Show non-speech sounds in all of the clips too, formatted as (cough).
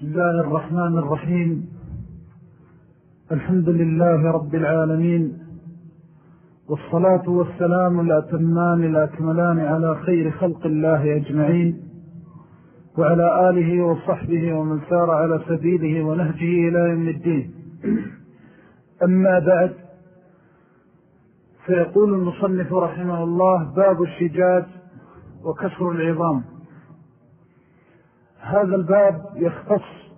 بسم الله الرحمن الرحيم. الحمد لله رب العالمين. والصلاة والسلام الأتمان الأكملان على خير خلق الله أجمعين. وعلى آله وصحبه ومن سار على سبيله ونهجه إلى يوم الدين. أما بعد فيقول المصنف رحمه الله باب الشجاج وكسر العظام. هذا الباب يختص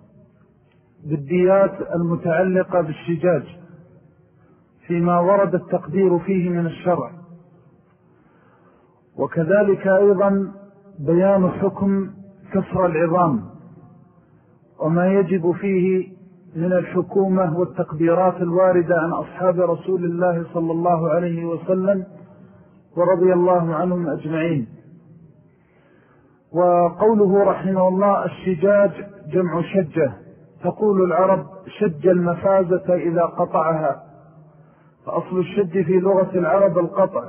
بالديات المتعلقة بالشجاج فيما ورد التقدير فيه من الشرع. وكذلك أيضا بيان حكم كسر العظام وما يجب فيه من الحكومة والتقديرات الواردة عن أصحاب رسول الله صلى الله عليه وسلم ورضي الله عنهم أجمعين. وقوله رحمه الله الشجاج جمع شجة. تقول العرب شج المفازة إذا قطعها. فأصل الشج في لغة العرب القطع.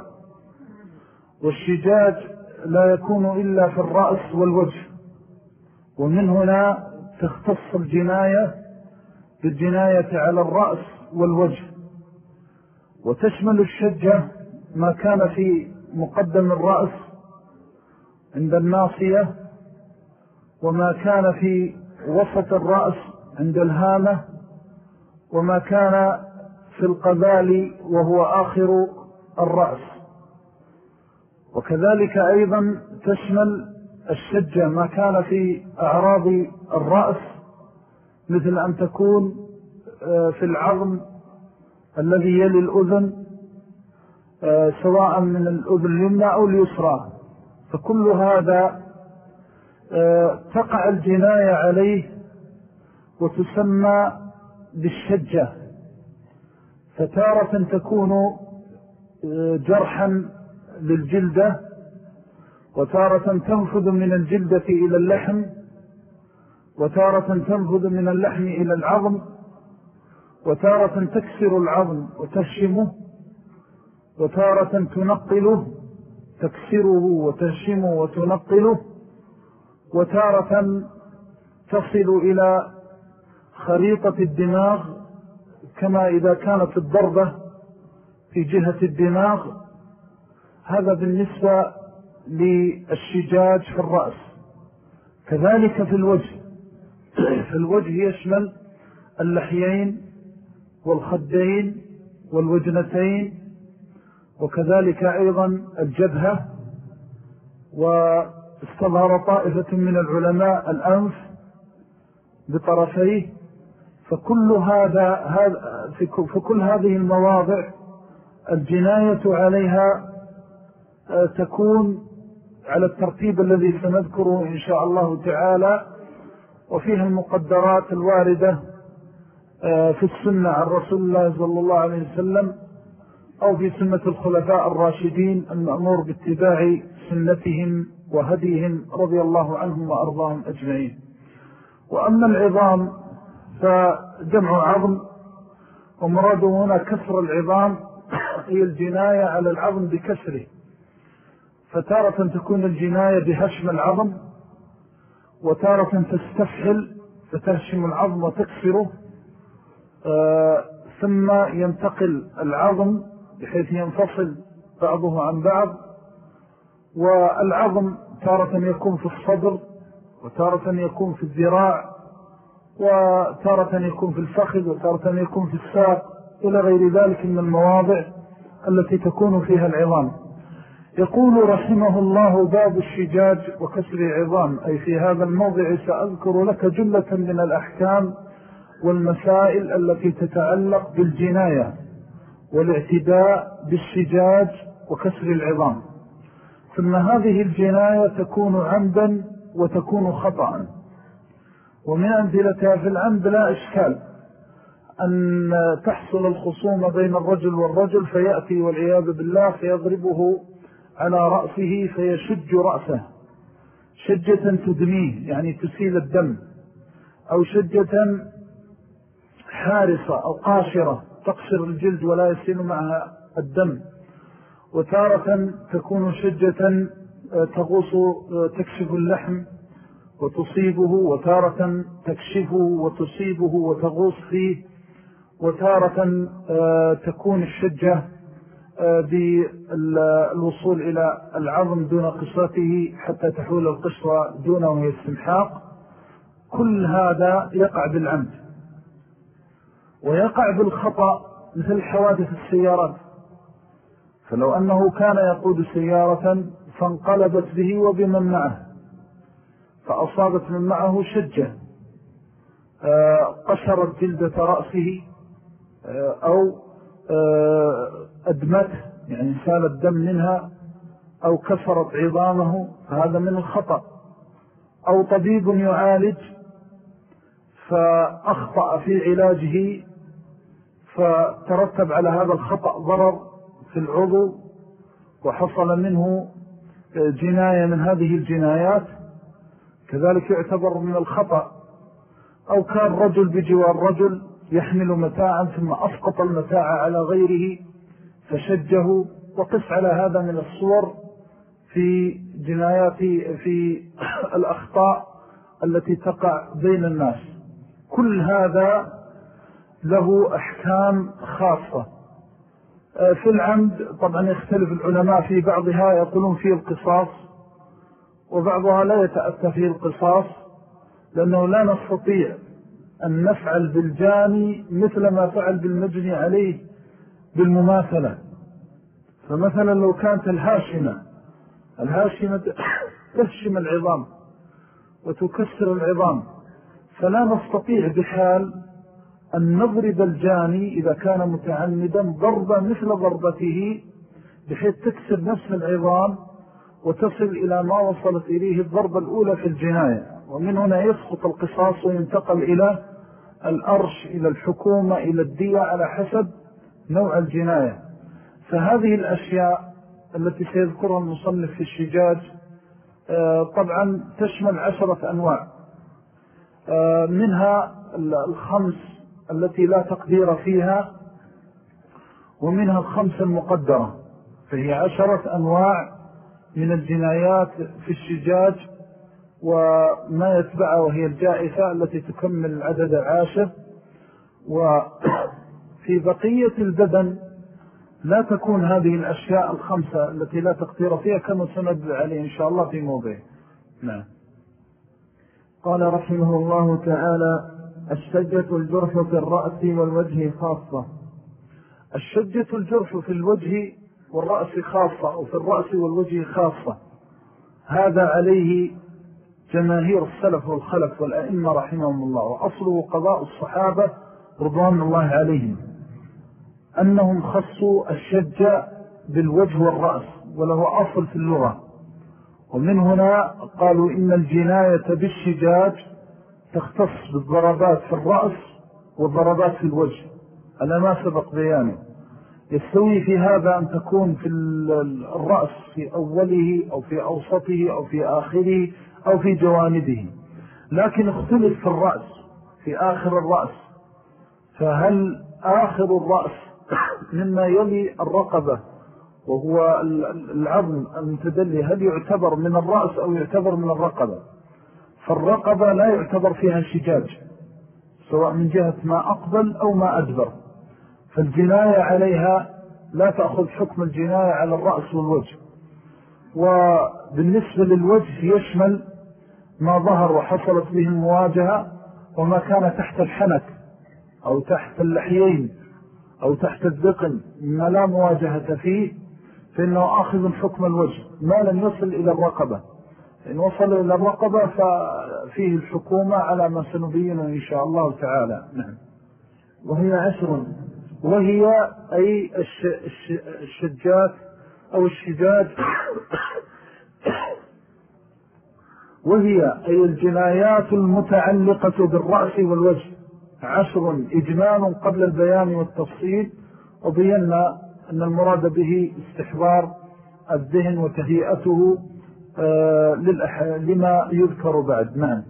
والشجاج لا يكون إلا في الرأس والوجه. ومن هنا تختص الجناية بالجناية على الرأس والوجه. وتشمل الشجة ما كان في مقدم الرأس عند الناصية وما كان في وسط الرأس عند الهامة وما كان في القبال وهو آخر الرأس. وكذلك أيضا تشمل الشجة ما كان في أعراض الرأس مثل أن تكون آه، في العظم الذي يلي الأذن آه، سواء من الأذن اليمنى أو اليسرى. فكل هذا آه، تقع الجناية عليه وتسمى بالشجة. فتارة تكون آه، جرحا للجلدة وتارة تنفذ من الجلدة إلى اللحم وتارة تنفذ من اللحم إلى العظم وتارة تكسر العظم وتهشمه وتارة تنقله تكسره وتهشمه وتنقله وتارة تصل إلى خريطة الدماغ كما إذا كانت الضربة في جهة الدماغ. هذا بالنسبة للشجاج في الرأس. كذلك في الوجه. (clears throat) في الوجه يشمل اللحيين والخدين والوجنتين وكذلك أيضا الجبهة واستظهر طائفة من العلماء الأنف بطرفيه فكل هذا في كل هذه المواضع الجناية عليها آه، تكون على الترتيب الذي سنذكره إن شاء الله تعالى وفيها المقدرات الواردة آه، في السنة عن رسول الله صلى الله عليه وسلم. أو في سنة الخلفاء الراشدين المأمور باتباع سنتهم وهديهم رضي الله عنهم وأرضاهم أجمعين. وأما العظام فجمع عظم ومراده هنا كسر العظام هي الجناية على العظم بكسره. فتارة تكون الجناية بهشم العظم وتارة تستفحل فتهشم العظم وتكسره آه ثم ينتقل العظم بحيث ينفصل بعضه عن بعض والعظم تارة يكون في الصدر وتارة يكون في الذراع وتارة يكون في الفخذ وتارة يكون في الساق إلى غير ذلك من المواضع التي تكون فيها العظام. يقول رحمه الله باب الشجاج وكسر العظام أي في هذا الموضع سأذكر لك جملة من الأحكام والمسائل التي تتعلق بالجناية. والاعتداء بالشجاج وكسر العظام. ثم هذه الجناية تكون عمدا وتكون خطأ. ومن أمثلتها في العمد لا إشكال أن تحصل الخصومة بين الرجل والرجل فيأتي والعياذ بالله فيضربه على رأسه فيشج رأسه. شجة تدميه يعني تسيل الدم. أو شجة حارصة أو قاشرة. تقصر الجلد ولا يسيل معها الدم. وتارة تكون شجة آه، تغوص آه، تكشف اللحم وتصيبه وتارة تكشفه وتصيبه وتغوص فيه. وتارة آه، تكون الشجة بالوصول إلى العظم دون قصته حتى تحول القصوى دونه يستمحاق كل هذا يقع بالعمد. ويقع بالخطأ مثل حوادث السيارات. فلو أنه كان يقود سيارة فانقلبت به وبمن معه فأصابت من معه شجة آه، قشرت جلدة رأسه آه، أو آه، أدمته يعني سال الدم منها أو كسرت عظامه فهذا من الخطأ. أو طبيب يعالج فأخطأ في علاجه فترتب على هذا الخطأ ضرر في العضو وحصل منه جناية من هذه الجنايات. كذلك يعتبر من الخطأ أو كان رجل بجوار رجل يحمل متاعا ثم أسقط المتاع على غيره فشجه وقس على هذا من الصور في جنايات في (coughs) الأخطاء التي تقع بين الناس. كل هذا له أحكام خاصة. في العمد طبعا يختلف العلماء في بعضها يقولون فيه القصاص وبعضها لا يتأتى فيه القصاص لأنه لا نستطيع أن نفعل بالجاني مثل ما فعل بالمجني عليه بالمماثلة. فمثلا لو كانت الهاشمة الهاشمة (coughs) تهشم العظام وتكسر العظام فلا نستطيع بحال أن نضرب الجاني إذا كان متعمدا ضربة مثل ضربته بحيث تكسر نفس العظام وتصل إلى ما وصلت إليه الضربة الأولى في الجناية. ومن هنا يسقط القصاص وينتقل إلى الأرش إلى الحكومة إلى الدية على حسب نوع الجناية. فهذه الأشياء التي سيذكرها المصنف في الشجاج آه، طبعا تشمل عشرة أنواع. آه، منها الخمس التي لا تقدير فيها ومنها الخمس المقدرة فهي عشرة أنواع من الجنايات في الشجاج وما يتبعها وهي الجائفة التي تكمل العدد العاشر وفي بقية البدن لا تكون هذه الأشياء الخمسة التي لا تقدير فيها كما سند عليه إن شاء الله في موضع. نعم. قال رحمه الله تعالى الشجة الجرح في الرأس والوجه خاصة. الشجة الجرح في الوجه والرأس خاصة أو في الرأس والوجه خاصة. هذا عليه جماهير السلف والخلف والأئمة رحمهم الله وأصله قضاء الصحابة رضوان الله عليهم. أنهم خصوا الشجة بالوجه والرأس وله أصل في اللغة. ومن هنا قالوا إن الجناية بالشجاج تختص بالضربات في الرأس والضربات في الوجه. على ما سبق بيانه. يستوي في هذا أن تكون في الرأس في أوله أو في أوسطه أو في آخره أو في جوانبه. لكن اختلف في الرأس في آخر الرأس. فهل آخر الرأس مما يلي الرقبة وهو العظم المتدلي هل يعتبر من الرأس أو يعتبر من الرقبة؟ فالرقبة لا يعتبر فيها شجاج سواء من جهة ما أقبل أو ما أدبر. فالجناية عليها لا تأخذ حكم الجناية على الرأس والوجه. وبالنسبة للوجه يشمل ما ظهر وحصلت به المواجهة وما كان تحت الحنك أو تحت اللحيين أو تحت الذقن ما لا مواجهة فيه فإنه آخذ حكم الوجه ما لم يصل إلى الرقبة. إن وصل إلى الرقبة ففيه الحكومة على ما سنبينه إن شاء الله تعالى. نعم. وهي عشر. وهي أي الشجات أو الشجاج. وهي أي الجنايات المتعلقة بالرأس والوجه. عشر. إجمال قبل البيان والتفصيل. وبينا أن المراد به استحضار الذهن وتهيئته. لما يذكر بعد. نعم.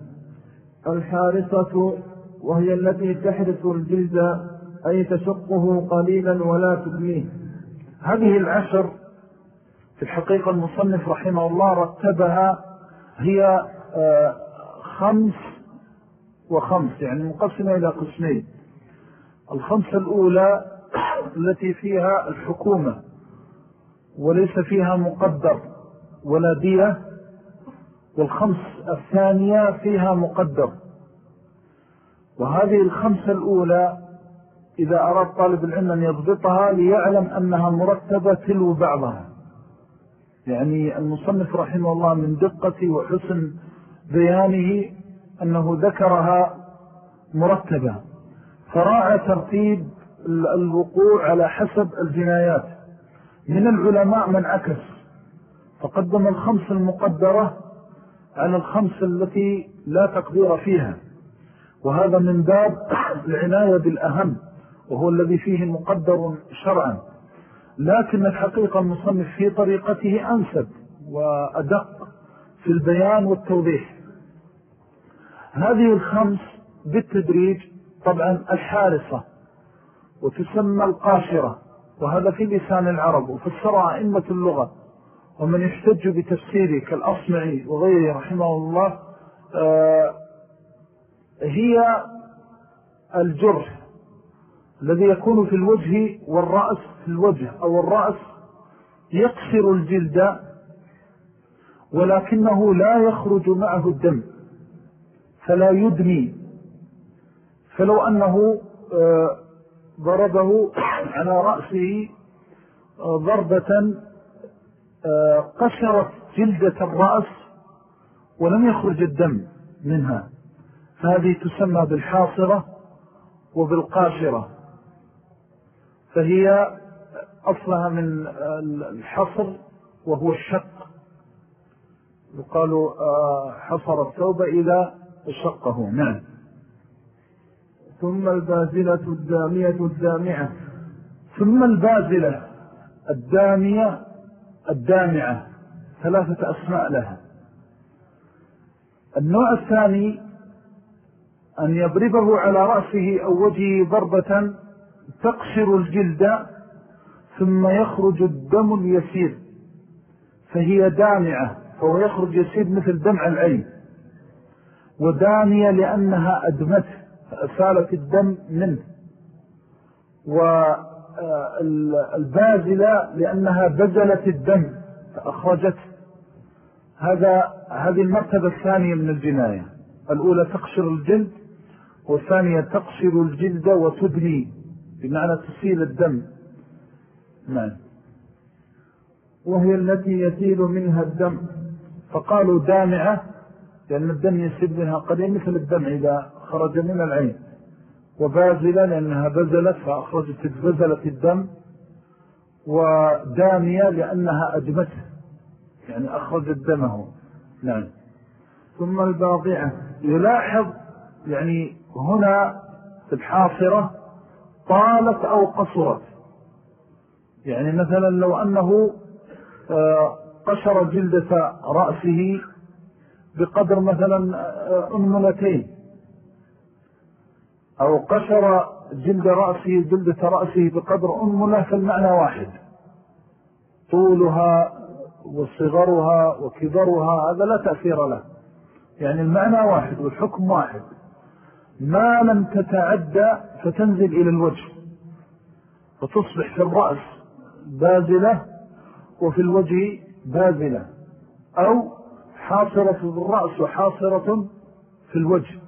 الحارسة وهي التي تحرس الجلد أي تشقه قليلا ولا تبنيه. هذه العشر في الحقيقة المصنف رحمه الله رتبها هي آه، خمس وخمس يعني مقسمة إلى قسمين. الخمسة الأولى (coughs) التي فيها الحكومة وليس فيها مقدر. ولا دية والخمس الثانية فيها مقدر وهذه الخمسة الأولى إذا أراد طالب العلم أن يضبطها ليعلم أنها مرتبة تلو بعضها. يعني المصنف رحمه الله من دقة وحسن بيانه أنه ذكرها مرتبة. فراعى ترتيب الوقوع على حسب الجنايات. من العلماء من عكس. فقدم الخمس المقدرة على الخمس التي لا تقدير فيها. وهذا من باب (coughs) العناية بالأهم وهو الذي فيه مقدر شرعا. لكن الحقيقة المصنف في طريقته أنسب وأدق في البيان والتوضيح. هذه الخمس بالتدريج طبعا الحارصة وتسمى القاشرة وهذا في لسان العرب وفسر أئمة اللغة. ومن يحتج بتفسيره كالأصمعي وغيره رحمه الله آه، هي الجرح الذي يكون في الوجه والرأس في الوجه أو الرأس يقصر الجلد ولكنه لا يخرج معه الدم فلا يدني فلو أنه آه، ضربه على رأسه آه، ضربة قشرت جلدة الرأس ولم يخرج الدم منها. فهذه تسمى بالحاصرة وبالقاشرة. فهي أصلها من الحصر وهو الشق. يقال آه، حصر الثوب إذا شقه. نعم. ثم البازلة الدامية الدامعة. ثم البازلة الدامية الدامعة ثلاثة أسماء لها. النوع الثاني أن يضربه على رأسه أو وجهه ضربة تقشر الجلد ثم يخرج الدم اليسير فهي دامعة فهو يخرج يسير مثل دمع العين. ودانية لأنها أدمت فأسالت الدم منه. والبازلة لأنها بزلت الدم فأخرجت. هذا هذه المرتبة الثانية من الجناية. الأولى تقشر الجلد والثانية تقشر الجلد وتدني بمعنى تسيل الدم. نعم. وهي التي يسيل منها الدم. فقالوا دامعة لأن الدم يسيل منها قليل مثل الدم إذا خرج من العين. وبازلة لأنها بزلت فأخرجت بزلت الدم ودامية لأنها أدمته يعني أخرجت دمه. نعم. ثم الباضعة يلاحظ يعني هنا في الحاصرة طالت أو قصرت. يعني مثلا لو أنه آه، قشر جلدة رأسه بقدر مثلا آه، أنملتين أو قشر جلد رأسه جلدة رأسه بقدر أنملة فالمعنى واحد. طولها وصغرها وكبرها هذا لا تأثير له. يعني المعنى واحد والحكم واحد. ما لم تتعدى فتنزل إلى الوجه. وتصبح في الرأس بازلة وفي الوجه بازلة. أو حاصرة في الرأس وحاصرة في الوجه.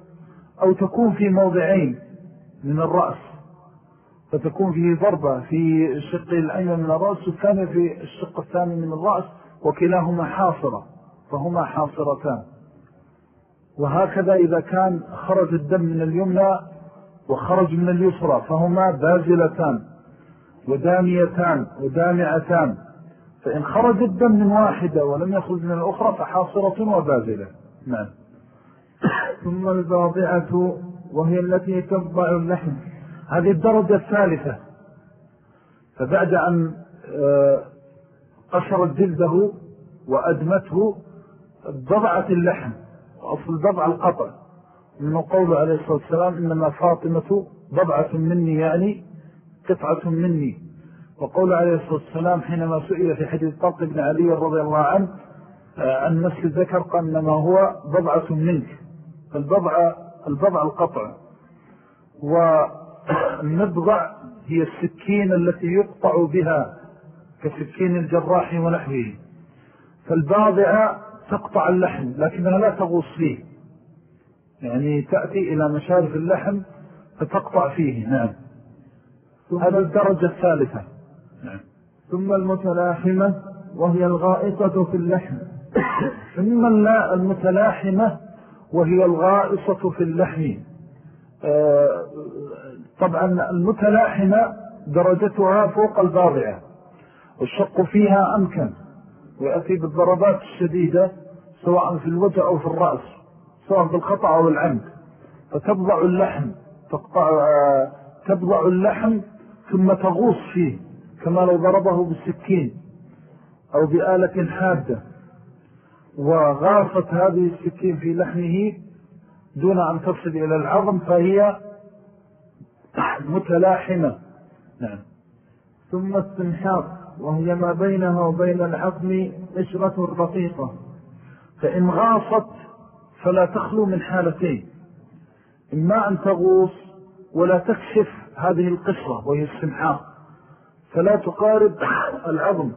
أو تكون في موضعين من الرأس فتكون فيه ضربة في الشق الأيمن من الرأس والثانية في الشق الثاني من الرأس وكلاهما حاصرة فهما حاصرتان. وهكذا إذا كان خرج الدم من اليمنى وخرج من اليسرى فهما بازلتان ودانيتان ودامعتان. فإن خرج الدم من واحدة ولم يخرج من الأخرى فحاصرة وبازلة. نعم. ثم الباضعة وهي التي تضع اللحم. هذه الدرجة الثالثة. فبعد أن آه، قشرت جلده وأدمته ضبعت اللحم. وأصل ضبع القطع. من قول عليه الصلاة والسلام إنما فاطمة ضبعة مني يعني قطعة مني. وقول عليه الصلاة والسلام حينما سئل في حديث طلق بن علي رضي الله عنه آه، عن نفس الذكر قال إنما هو ضبعة منك. البضع, البضع القطع. والنبضع هي السكين التي يقطع بها كسكين الجراح ونحوه. فالباضعة تقطع اللحم لكنها لا تغوص فيه. يعني تأتي إلى مشارف اللحم فتقطع فيه. نعم. هذا الدرجة الثالثة. نعم. ثم المتلاحمة وهي الغائطة في اللحم. ثم المتلاحمة وهي الغائصة في اللحم. آه، طبعا المتلاحمة درجتها فوق الباضعة. والشق فيها أمكن ويأتي بالضربات الشديدة سواء في الوجه أو في الرأس سواء بالخطأ أو العمد. فتبضع اللحم تقطع آه، تبضع اللحم ثم تغوص فيه كما لو ضربه بالسكين أو بآلة حادة. وغاصت هذه السكين في لحمه دون أن تصل إلى العظم فهي متلاحمة. نعم. ثم السنحاق وهي ما بينها وبين العظم قشرة رقيقة. فإن غاصت فلا تخلو من حالتين. إما أن تغوص ولا تكشف هذه القشرة وهي السنحاق فلا تقارب (coughs) العظم.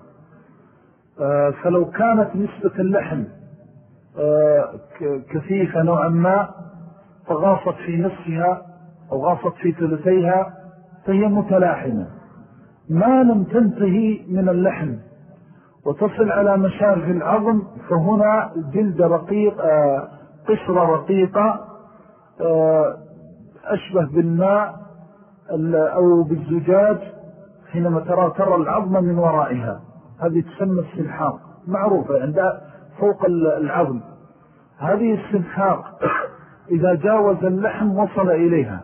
فلو كانت نسبة اللحم آه، كثيفة نوعا ما فغاصت في نصفها أو غاصت في ثلثيها فهي متلاحمة. ما لم تنتهي من اللحم وتصل على مشارف العظم فهنا جلد رقيق آه، قشرة رقيقة أشبه بالماء أو بالزجاج حينما ترى ترى العظم من ورائها. هذه تسمى السنحاق معروفة عند فوق العظم. هذه السنحاق إذا جاوز اللحم وصل إليها.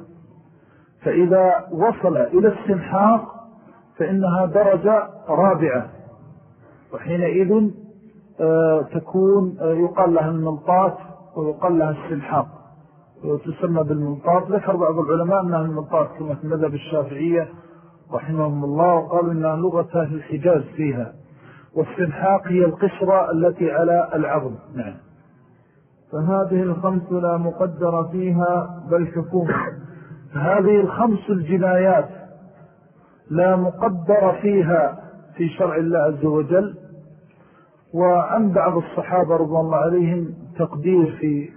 فإذا وصل إلى السنحاق فإنها درجة رابعة. وحينئذ آه، تكون آه، يقال لها المنطات ويقال لها السنحاق وتسمى بالمنطات ذكر بعض العلماء أنها المنطات كما في مذهب الشافعية رحمهم الله وقالوا إنها لغة الحجاز فيها. والسنحاق هي القشرة التي على العظم. نعم. فهذه الخمس لا مقدر فيها بل حكومة هذه الخمس الجنايات لا مقدر فيها في شرع الله عز وجل. وعن بعض الصحابة رضي الله عليهم تقدير في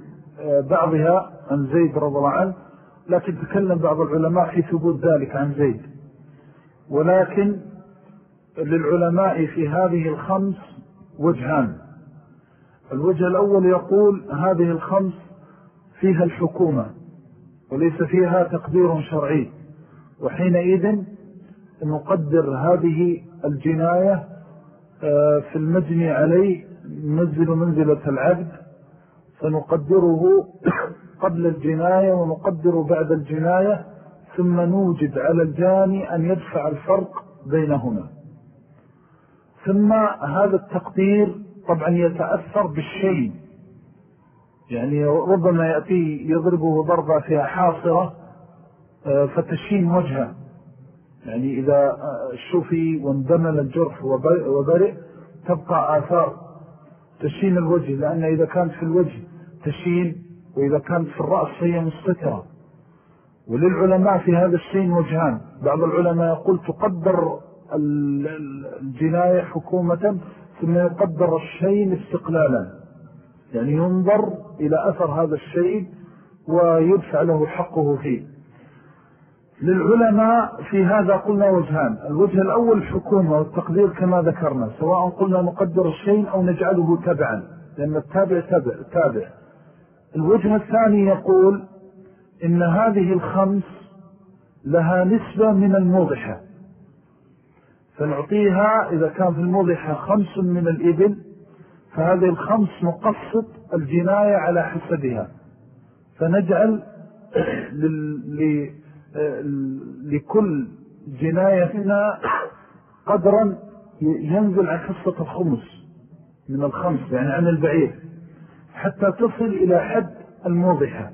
آه، بعضها عن زيد رضي الله عنه لكن تكلم بعض العلماء في ثبوت ذلك عن زيد. ولكن للعلماء في هذه الخمس وجهان. الوجه الأول يقول هذه الخمس فيها الحكومة وليس فيها تقدير شرعي. وحينئذ نقدر هذه الجناية آه، في المجني عليه ننزل منزلة العبد. فنقدره (coughs) قبل الجناية ونقدر بعد الجناية ثم نوجد على الجاني أن يدفع الفرق بينهما. ثم هذا التقدير طبعا يتأثر بالشيء. يعني ربما يأتي يضربه ضربة فيها حاصرة آه، فتشين وجهه. يعني إذا آه، شفي واندمل الجرح وبرئ تبقى آثار تشين الوجه. لأن إذا كانت في الوجه تشين وإذا كانت في الرأس هي مستترة. وللعلماء في هذا الشيء وجهان. بعض العلماء يقول تقدر الجناية حكومة ثم يقدر الشيء استقلالا. يعني ينظر إلى أثر هذا الشيء ويدفع له حقه فيه. للعلماء في هذا قلنا وجهان. الوجه الأول الحكومة والتقدير كما ذكرنا سواء قلنا نقدر الشيء أو نجعله تبعا لأن التابع تابع, تابع. الوجه الثاني يقول إن هذه الخمس لها نسبة من الموضحة. فنعطيها إذا كان في الموضحة خمس من الإبل فهذه الخمس نقصد الجناية على حسبها. فنجعل (coughs) لكل جنايتنا قدرا ينزل عن حصة الخمس من الخمس يعني عن البعير حتى تصل إلى حد الموضحة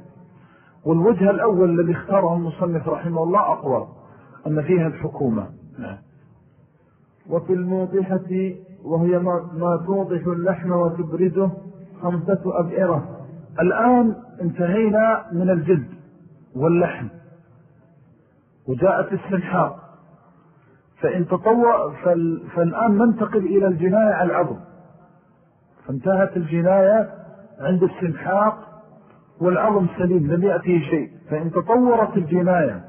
والوجه الأول الذي اختاره المصنف رحمه الله أقوى أن فيها الحكومة. نعم. وفي الموضحة وهي ما توضح اللحم وتبرزه خمسة أبئرة. الآن انتهينا من الجلد واللحم وجاءت السنحار فإن تطوع فالآن ننتقل إلى الجناية على العظم. فانتهت الجناية عند السنحاق والعظم سليم لم يأتيه شيء. فإن تطورت الجناية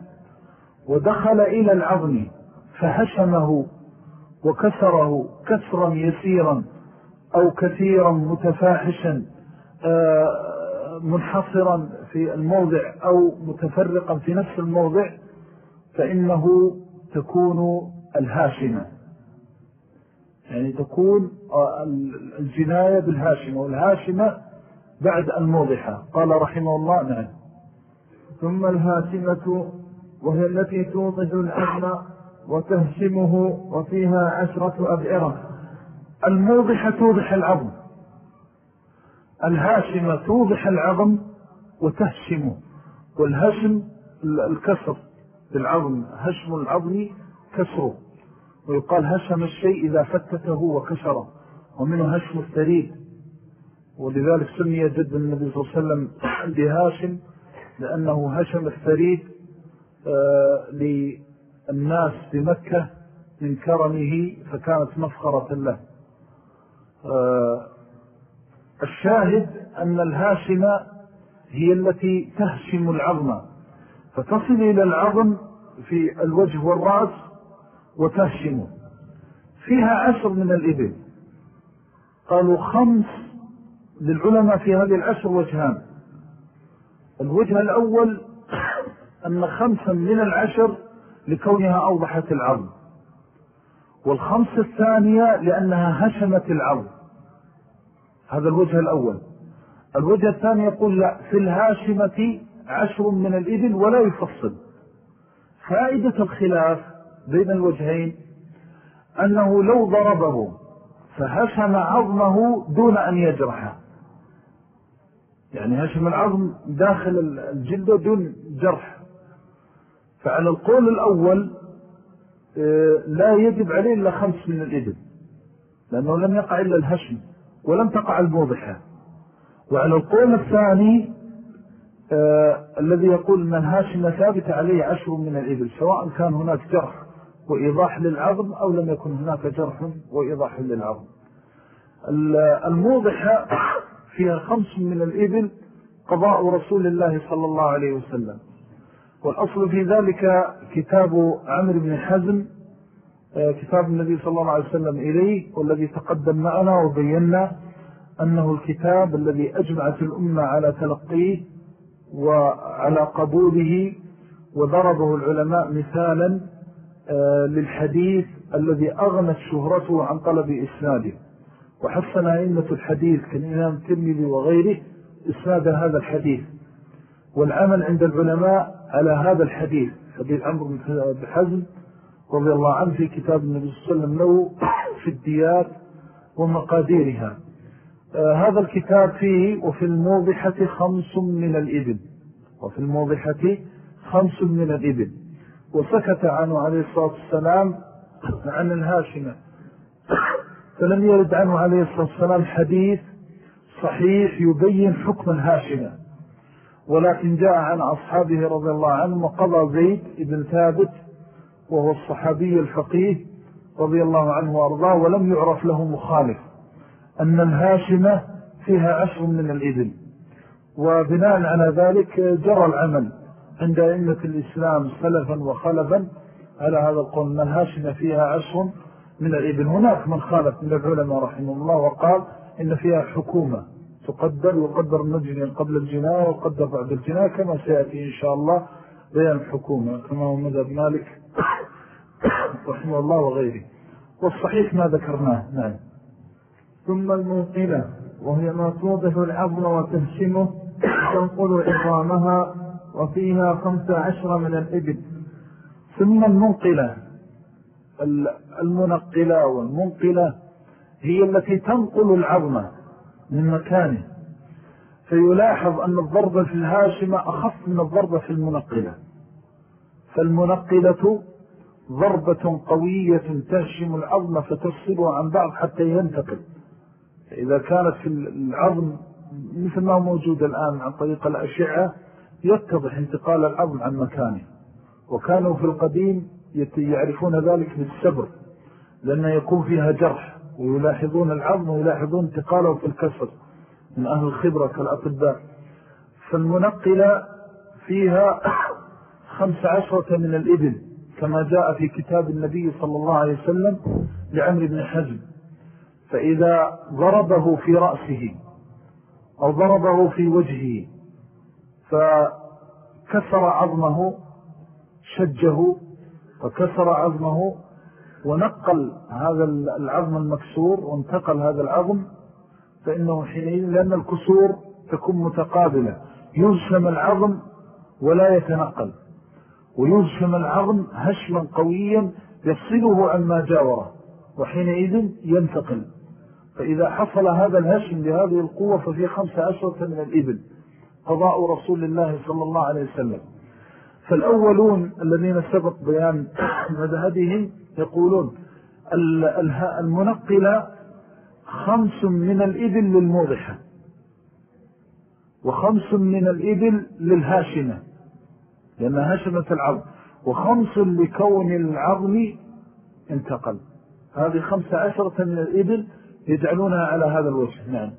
ودخل إلى العظم فهشمه وكسره كسرا يسيرا أو كثيرا متفاحشا آه، منحصرا في الموضع أو متفرقا في نفس الموضع فإنه تكون الهاشمة. يعني تكون آه، الجناية بالهاشمة والهاشمة بعد الموضحة. قال رحمه الله نعم. ثم الهاشمة وهي التي توضح العظم وتهشمه وفيها عشرة أبعرة. الموضحة توضح العظم. الهاشمة توضح العظم وتهشمه والهشم الكسر بالعظم هشم العظم كسره. ويقال هشم الشيء إذا فتته وكسره. ومنه هشم الثريد. ولذلك سمي جد النبي صلى الله عليه وسلم بهاشم لأنه هشم الثريد آه، للناس بمكة من كرمه فكانت مفخرة له. آه، الشاهد أن الهاشمة هي التي تهشم العظم فتصل إلى العظم في الوجه والرأس وتهشمه فيها عشر من الإبل. قالوا خمس للعلماء في هذه العشر وجهان. الوجه الأول أن خمسا من العشر لكونها أوضحت العظم والخمس الثانية لأنها هشمت العظم هذا الوجه الأول. الوجه الثاني يقول لا في الهاشمة عشر من الإبل ولا يفصل. فائدة الخلاف بين الوجهين أنه لو ضربه فهشم عظمه دون أن يجرحه. يعني هشم العظم داخل الجلد دون جرح. فعلى القول الأول آه، لا يجب عليه إلا خمس من الإبل لأنه لم يقع إلا الهشم ولم تقع الموضحة وعلى القول الثاني آه الذي يقول من هاشم ثابت عليه عشر من الإبل سواء كان هناك جرح وإيضاح للعظم أو لم يكن هناك جرح وإيضاح للعظم. الموضحة فيها خمس من الإبل قضاء رسول الله صلى الله عليه وسلم. والأصل في ذلك كتاب عمر بن حزم آه، كتاب النبي صلى الله عليه وسلم إليه والذي تقدم معنا وبينا أنه الكتاب الذي أجمعت الأمة على تلقيه وعلى قبوله وضربه العلماء مثالا آه، للحديث الذي أغنت شهرته عن طلب إسناده. وحسن أئمة الحديث كالإمام الترمذي وغيره إسناد هذا الحديث. والعمل عند العلماء على هذا الحديث حديث عمرو بن حزم رضي الله عنه في كتاب النبي صلى الله عليه وسلم له في الديات ومقاديرها. آه هذا الكتاب فيه وفي الموضحة خمس من الإبل. وفي الموضحة خمس من الإبل. وسكت عنه عليه الصلاة والسلام عن الهاشمة. فلم يرد عنه عليه الصلاة والسلام حديث صحيح يبين حكم الهاشمة. ولكن جاء عن أصحابه رضي الله عنه وقضى زيد ابن ثابت وهو الصحابي الفقيه رضي الله عنه وأرضاه ولم يعرف له مخالف. أن الهاشمة فيها عشر من الإذن وبناء على ذلك جرى العمل عند أئمة الإسلام سلفا وخلفا على هذا القول. أن الهاشمة فيها عشر من الإبن هناك من خالف من العلماء رحمه الله وقال إن فيها حكومة. تقدر وقدر المجنين قبل الجناء وقدر بعد الجناء كما سيأتي إن شاء الله بيان الحكومة كما هو مذهب مالك (coughs) رحمه الله وغيره. والصحيح ما ذكرناه نعم. ثم المنقلة وهي ما توضح العظم وتهشمه تنقل عظامها وفيها خمس عشر من الإبل. ثم المنقلة المنقلة والمنقلة هي التي تنقل العظم. من مكانه. فيلاحظ أن الضربة في الهاشمة أخف من الضربة في المنقلة. فالمنقلة ضربة قوية تهشم العظم فتفصله عن بعض حتى ينتقل. إذا كانت في العظم مثل ما موجود الآن عن طريق الأشعة يتضح انتقال العظم عن مكانه. وكانوا في القديم يعرفون ذلك بالسبر لأنه يكون فيها جرح. ويلاحظون العظم ويلاحظون انتقاله في الكسر من أهل الخبرة كالأطباء. فالمنقلة فيها (coughs) خمس عشرة من الإبل كما جاء في كتاب النبي صلى الله عليه وسلم لعمر بن حزم. فإذا ضربه في رأسه أو ضربه في وجهه فكسر عظمه شجه فكسر عظمه ونقل هذا العظم المكسور وانتقل هذا العظم فإنه حينئذ لأن الكسور تكون متقابلة. يجسم العظم ولا يتنقل ويجسم العظم هشما قويا يصله عما جاوره وحينئذ ينتقل. فإذا حصل هذا الهشم بهذه القوة ففي خمسة عشرة من الإبل قضاء رسول الله صلى الله عليه وسلم. فالأولون الذين سبق بيان مذهبهم يقولون المنقلة خمس من الإبل للموضحة وخمس من الإبل للهاشمة لأنها هاشمة العظم وخمس لكون العظم انتقل. هذه خمسة عشرة من الإبل يجعلونها على هذا الوجه. نعم.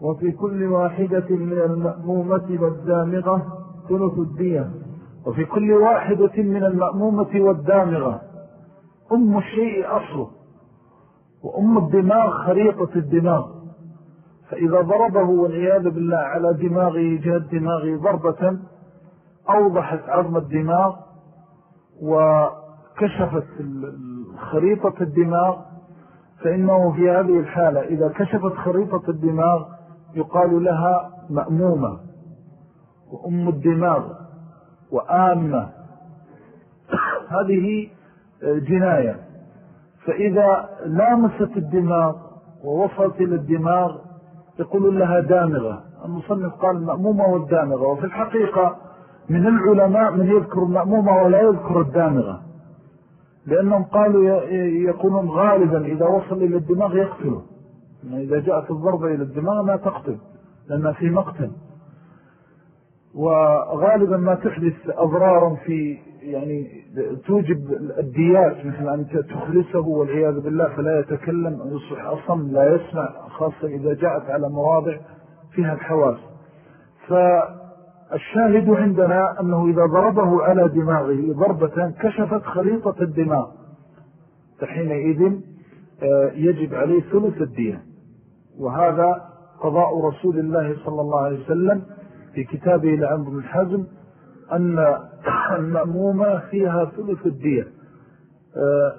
وفي كل واحدة من المأمومة والدامغة ثلث الدية. وفي كل واحدة من المأمومة والدامغة أم الشيء أصله وأم الدماغ خريطة الدماغ. فإذا ضربه والعياذ بالله على دماغه جهة دماغه ضربة أوضحت عظم الدماغ وكشفت خريطة الدماغ فإنه في هذه الحالة إذا كشفت خريطة الدماغ يقال لها مأمومة. وأم الدماغ وآمة هذه جناية. فإذا لامست الدماغ ووصلت إلى الدماغ يقول لها دامغة. المصنف قال المأمومة والدامغة. وفي الحقيقة من العلماء من يذكر المأمومة ولا يذكر الدامغة. لأنهم قالوا يكونون غالبا إذا وصل إلى الدماغ يقتله إذا جاءت الضربة إلى الدماغ ما تقتل لأنها في مقتل. وغالبا ما تحدث أضرارا في يعني توجب الديات مثل أن تخلصه والعياذ بالله فلا يتكلم يصبح أصم لا يسمع خاصة إذا جاءت على مواضع فيها الحواس. فالشاهد عندنا أنه إذا ضربه على دماغه ضربة كشفت خريطة الدماغ فحينئذ آه، يجب عليه ثلث الدية. وهذا قضاء رسول الله صلى الله عليه وسلم في كتابه لعمر بن حزم أن (coughs) المأمومة فيها ثلث الدية. آه،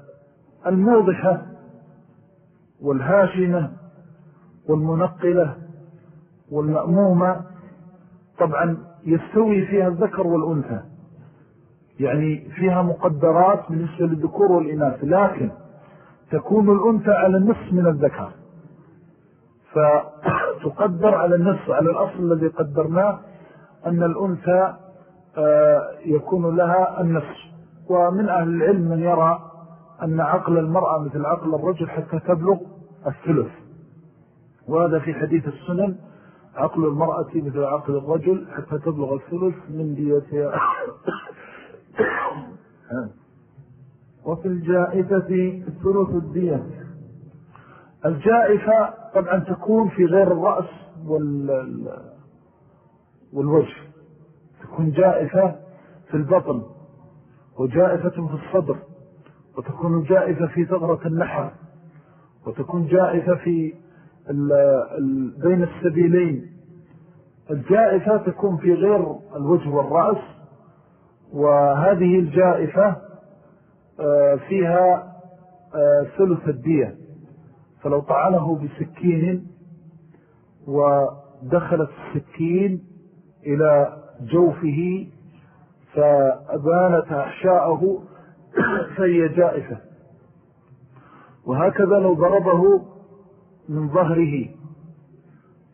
الموضحة والهاشمة والمنقلة والمأمومة طبعا يستوي فيها الذكر والأنثى. يعني فيها مقدرات بالنسبة للذكور والإناث لكن تكون الأنثى على النصف من الذكر. فتقدر على النصف على الأصل الذي قدرناه أن الأنثى آه، يكون لها النصف. ومن أهل العلم من يرى أن عقل المرأة مثل عقل الرجل حتى تبلغ الثلث. وهذا في حديث السنن عقل المرأة مثل عقل الرجل حتى تبلغ الثلث من ديتها. (coughs) وفي الجائزة ثلث الدية. الجائفة طبعا تكون في غير الرأس والوجه. تكون جائفة في البطن وجائفة في الصدر وتكون جائفة في ثغرة النحر وتكون جائفة في بين السبيلين. الجائفة تكون في غير الوجه والرأس وهذه الجائفة آه، فيها آه، ثلث الدية. فلو طعنه بسكين ودخلت السكين إلى جوفه فأبانت أحشاءه (coughs) فهي جائفة. وهكذا لو ضربه من ظهره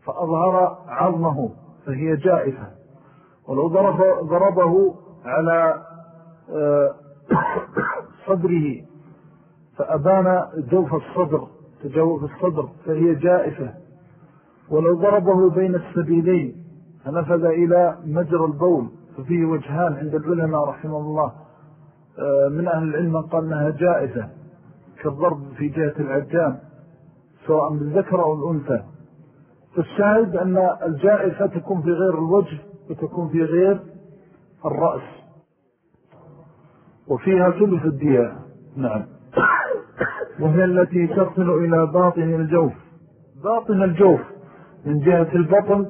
فأظهر عظمه فهي جائفة. ولو ضرب ضربه على آه، (coughs) صدره فأبان جوف الصدر. تجوف الصدر فهي جائفة. ولو ضربه بين السبيلين فنفذ إلى مجرى البول. ففيه وجهان عند العلماء رحمه الله. آه، من أهل العلم قال أنها جائزة كالضرب في جهة العجام سواء بالذكر أو الأنثى. فالشاهد أن الجائزة تكون في غير الوجه وتكون في غير الرأس. وفيها ثلث الدياء. نعم. وهي التي تصل إلى باطن الجوف. باطن الجوف. من جهة البطن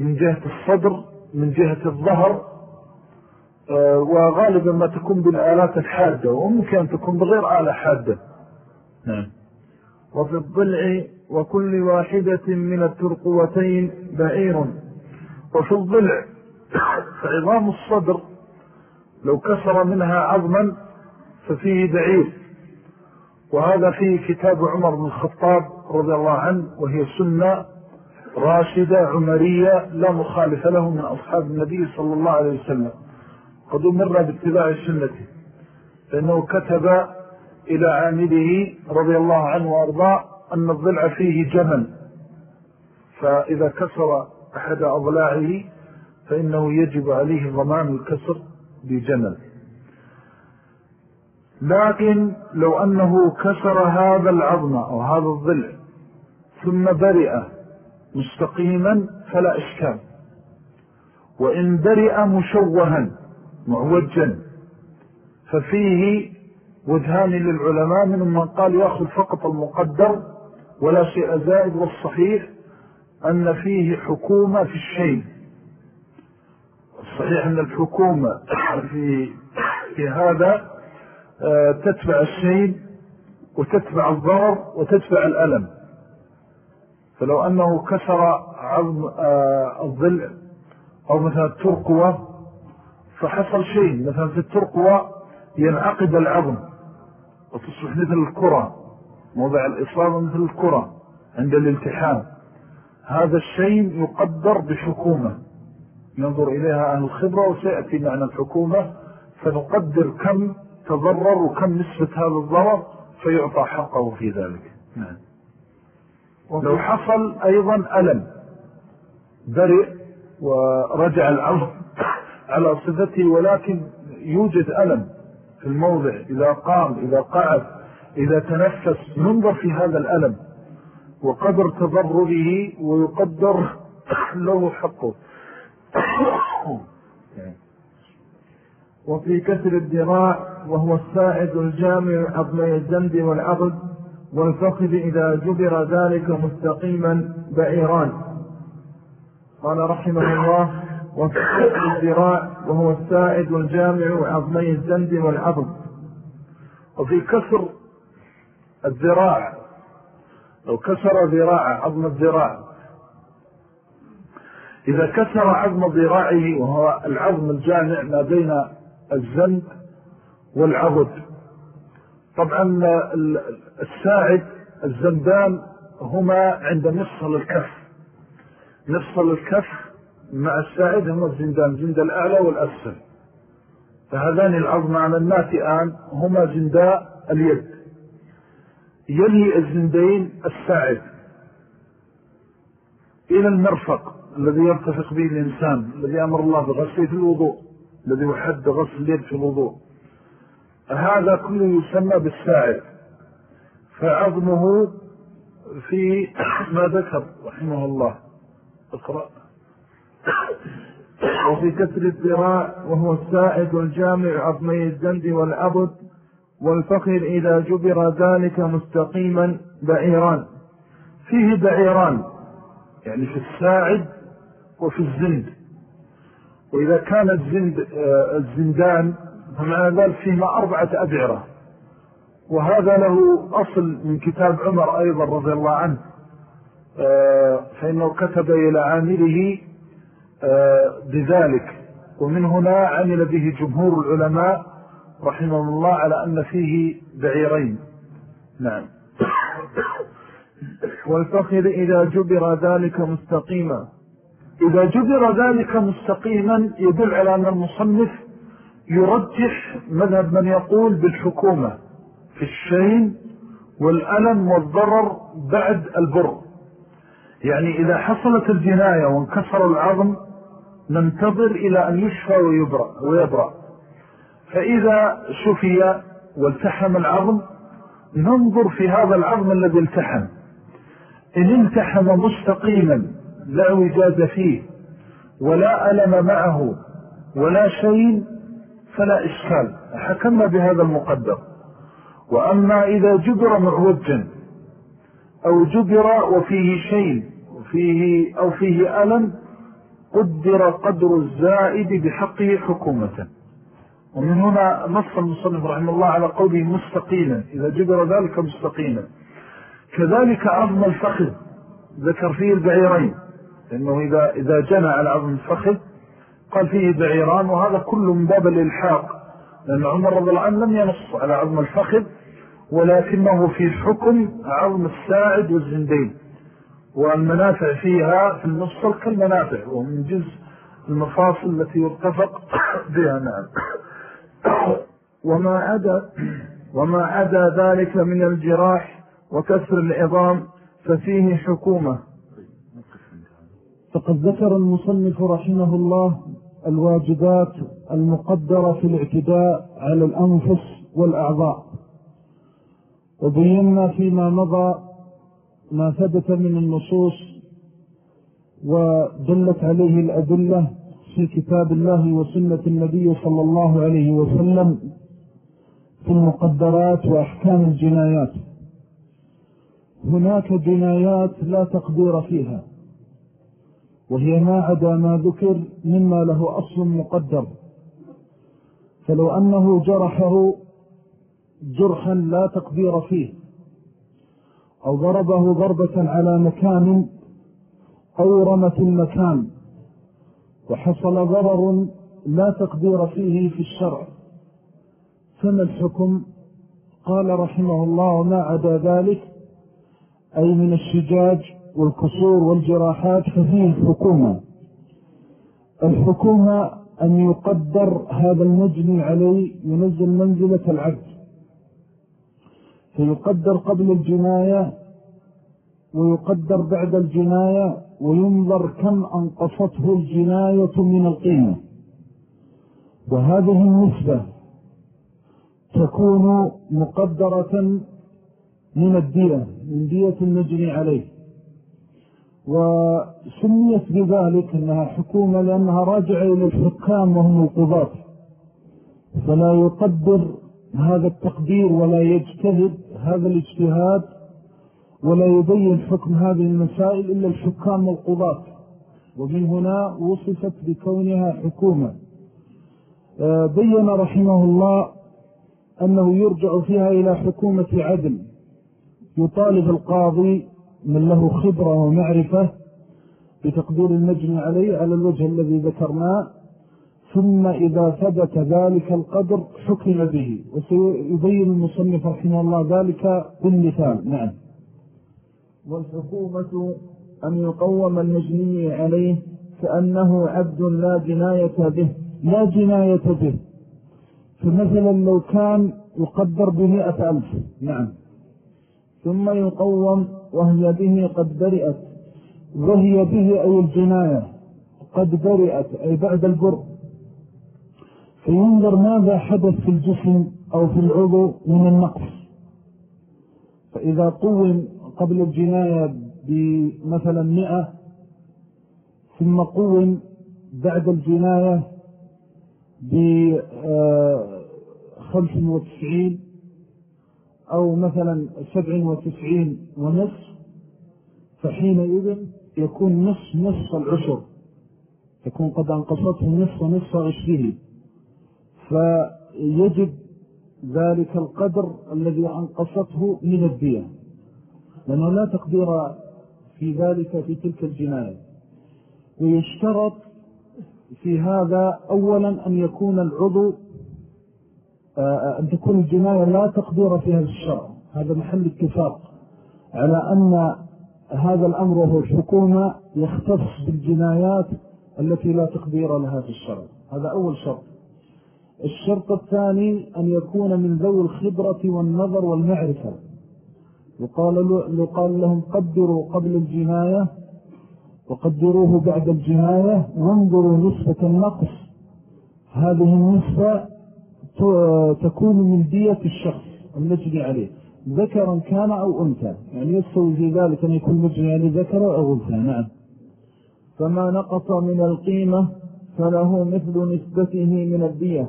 من جهة الصدر من جهة الظهر. آه، وغالبا ما تكون بالآلات الحادة وممكن تكون بغير آلة حادة. نعم. وفي الضلع وكل واحدة من الترقوتين بعير. وفي الضلع (coughs) فعظام الصدر لو كسر منها عظما ففيه بعير. وهذا فيه كتاب عمر بن الخطاب رضي الله عنه وهي سنة راشدة عمرية لا مخالف له من أصحاب النبي صلى الله عليه وسلم. قد أمرنا باتباع السنة فإنه كتب إلى عامله رضي الله عنه وأرضاه أن الضلع فيه جمل. فإذا كسر أحد أضلاعه فإنه يجب عليه ضمان الكسر بجمل. لكن لو أنه كسر هذا العظم أو هذا الضلع ثم برئ مستقيما فلا إشكال. وإن برئ مشوها معوجا ففيه وجهان للعلماء من من قال يأخذ فقط المقدر ولا شيء زائد والصحيح أن فيه حكومة في الشيء. الصحيح أن الحكومة في, في هذا تتبع الشيء وتتبع الضرر وتتبع الألم. فلو أنه كسر عظم آه، الضلع أو مثلا الترقوة فحصل شيء مثلا في الترقوة ينعقد العظم وتصبح مثل الكرة موضع الإصابة مثل الكرة عند الالتحام. هذا الشيء يقدر بحكومة. ينظر إليها أهل الخبرة وسيأتي معنى الحكومة فنقدر كم تضرر وكم نسبة هذا الضرر فيعطى حقه في ذلك. نعم. لو حصل أيضا ألم برئ ورجع العظم (coughs) على صفته ولكن يوجد ألم في الموضع إذا قام إذا قعد إذا تنفس ينظر في هذا الألم وقدر تضرره ويقدر (coughs) له حقه. (coughs) وفي كسر الذراع وهو الساعد الجامع عظمي الزند والعضد والفخذ إذا جبر ذلك مستقيما بعيران. قال رحمه الله وفي كسر الذراع وهو الساعد الجامع عظمي الزند والعضد وفي كسر الذراع لو كسر ذراع عظم الذراع. إذا كسر عظم ذراعه وهو العظم الجامع ما بين الزند والعضد طبعا الساعد الزندان هما عند مفصل الكف. مفصل الكف مع الساعد هما الزندان زند الأعلى والأسفل. فهذان العظمان الناتئان هما زنداء اليد. يلي الزندين الساعد. إلى المرفق الذي يرتفق به الإنسان الذي أمر الله بغسله في الوضوء. الذي يحد غسل اليد في الوضوء. هذا كله يسمى بالساعد. فعظمه في ما ذكر رحمه الله. اقرأ. وفي كسر الذراع وهو الساعد الجامع عظمي الزند والعبد والفخر إذا جبر ذلك مستقيما بعيران. فيه بعيران. يعني في الساعد وفي الزند وإذا كان الزند آه، الزندان فمعنى ذلك فيهما أربعة أبعرة وهذا له أصل من كتاب عمر أيضا رضي الله عنه. آه، فإنه كتب إلى عامله آه، بذلك. ومن هنا عمل به جمهور العلماء رحمه الله على أن فيه بعيرين. نعم. (coughs) والفخر إذا جبر ذلك مستقيما. إذا جبر ذلك مستقيما يدل على أن المصنف يرجح مذهب من يقول بالحكومة في الشين والألم والضرر بعد البر. يعني إذا حصلت الجناية وانكسر العظم ننتظر إلى أن يشفى ويبرأ, ويبرأ. فإذا شفي والتحم العظم ننظر في هذا العظم الذي التحم. إن التحم مستقيما لا وجاز فيه ولا ألم معه ولا شيء فلا إشكال. حكمنا بهذا المقدر. وأما إذا جبر معوجا أو جبر وفيه شيء وفيه أو فيه ألم قدر قدر الزائد بحقه حكومة. ومن هنا نص المصنف رحمه الله على قوله مستقيما. إذا جبر ذلك مستقيما. كذلك عظم الفخذ ذكر فيه البعيرين. لأنه إذا, إذا جنى على عظم الفخذ قال فيه بعيران وهذا كل من باب الإلحاق. لأن عمر رضي الله عنه لم ينص على عظم الفخذ ولكنه في حكم عظم الساعد والزندين. والمنافع فيها في المفصل كالمنافع ومن جزء المفاصل التي يرتفق (coughs) بها نعم. (coughs) وما عدا وما عدا ذلك من الجراح وكسر العظام ففيه حكومة. فقد ذكر المصنف رحمه الله الواجبات المقدرة في الاعتداء على الأنفس والأعضاء. وبينا فيما مضى ما ثبت من النصوص ودلت عليه الأدلة في كتاب الله وسنة النبي صلى الله عليه وسلم في المقدرات وأحكام الجنايات. هناك جنايات لا تقدير فيها. وهي ما عدا ما ذكر مما له أصل مقدر. فلو أنه جرحه جرحا لا تقدير فيه أو ضربه ضربة على مكان أو رمت المكان وحصل ضرر لا تقدير فيه في الشرع فما الحكم؟ قال رحمه الله وما عدا ذلك أي من الشجاج والكسور والجراحات ففيه الحكومة. الحكومة أن يقدر هذا المجني عليه ينزل منزلة العبد. فيقدر قبل الجناية ويقدر بعد الجناية وينظر كم أنقصته الجناية من القيمة. وهذه النسبة تكون مقدرة من الدية من دية المجني عليه. وسميت بذلك أنها حكومة لأنها راجعة إلى الحكام وهم القضاة. فلا يقدر هذا التقدير ولا يجتهد هذا الاجتهاد ولا يبين حكم هذه المسائل إلا الحكام والقضاة. ومن هنا وصفت بكونها حكومة. آه، بين رحمه الله أنه يرجع فيها إلى حكومة عدل. يطالب القاضي من له خبرة ومعرفة بتقدير المجني عليه على الوجه الذي ذكرناه ثم إذا ثبت ذلك القدر حكم به. وسيبين المصنف رحمه الله ذلك بالمثال. نعم. والحكومة أن يقوم المجني عليه كأنه عبد لا جناية به. لا جناية به. فمثلا لو كان يقدر بمئة ألف. نعم. ثم يقوم وهي به قد برئت وهي به أي الجناية قد برئت أي بعد البر. فينظر ماذا حدث في الجسم أو في العضو من النقص. فإذا قوم قبل الجناية بمثلا مئة ثم قوم بعد الجناية بخمس وتسعين أو مثلا سبع وتسعين ونصف فحينئذ يكون نصف نصف العشر يكون قد أنقصته نصف نصف عشره فيجب ذلك القدر الذي أنقصته من الدية لأنه لا تقدير في ذلك في تلك الجناية. ويشترط في هذا أولا أن يكون العضو أن تكون الجناية لا تقدير في هذا الشرع. هذا محل اتفاق على أن هذا الأمر وهو الحكومة يختص بالجنايات التي لا تقدير لها في الشرع. هذا أول شرط. الشرط الثاني أن يكون من ذوي الخبرة والنظر والمعرفة. يقال لهم قدروا قبل الجناية وقدروه بعد الجناية وانظروا نسبة النقص. هذه النسبة تكون من دية الشخص المجني عليه ذكرا كان أو أنثى يعني يستوي في ذلك أن يكون مجني عليه ذكر أو أنثى نعم. فما نقص من القيمة فله مثل نسبته من الدية.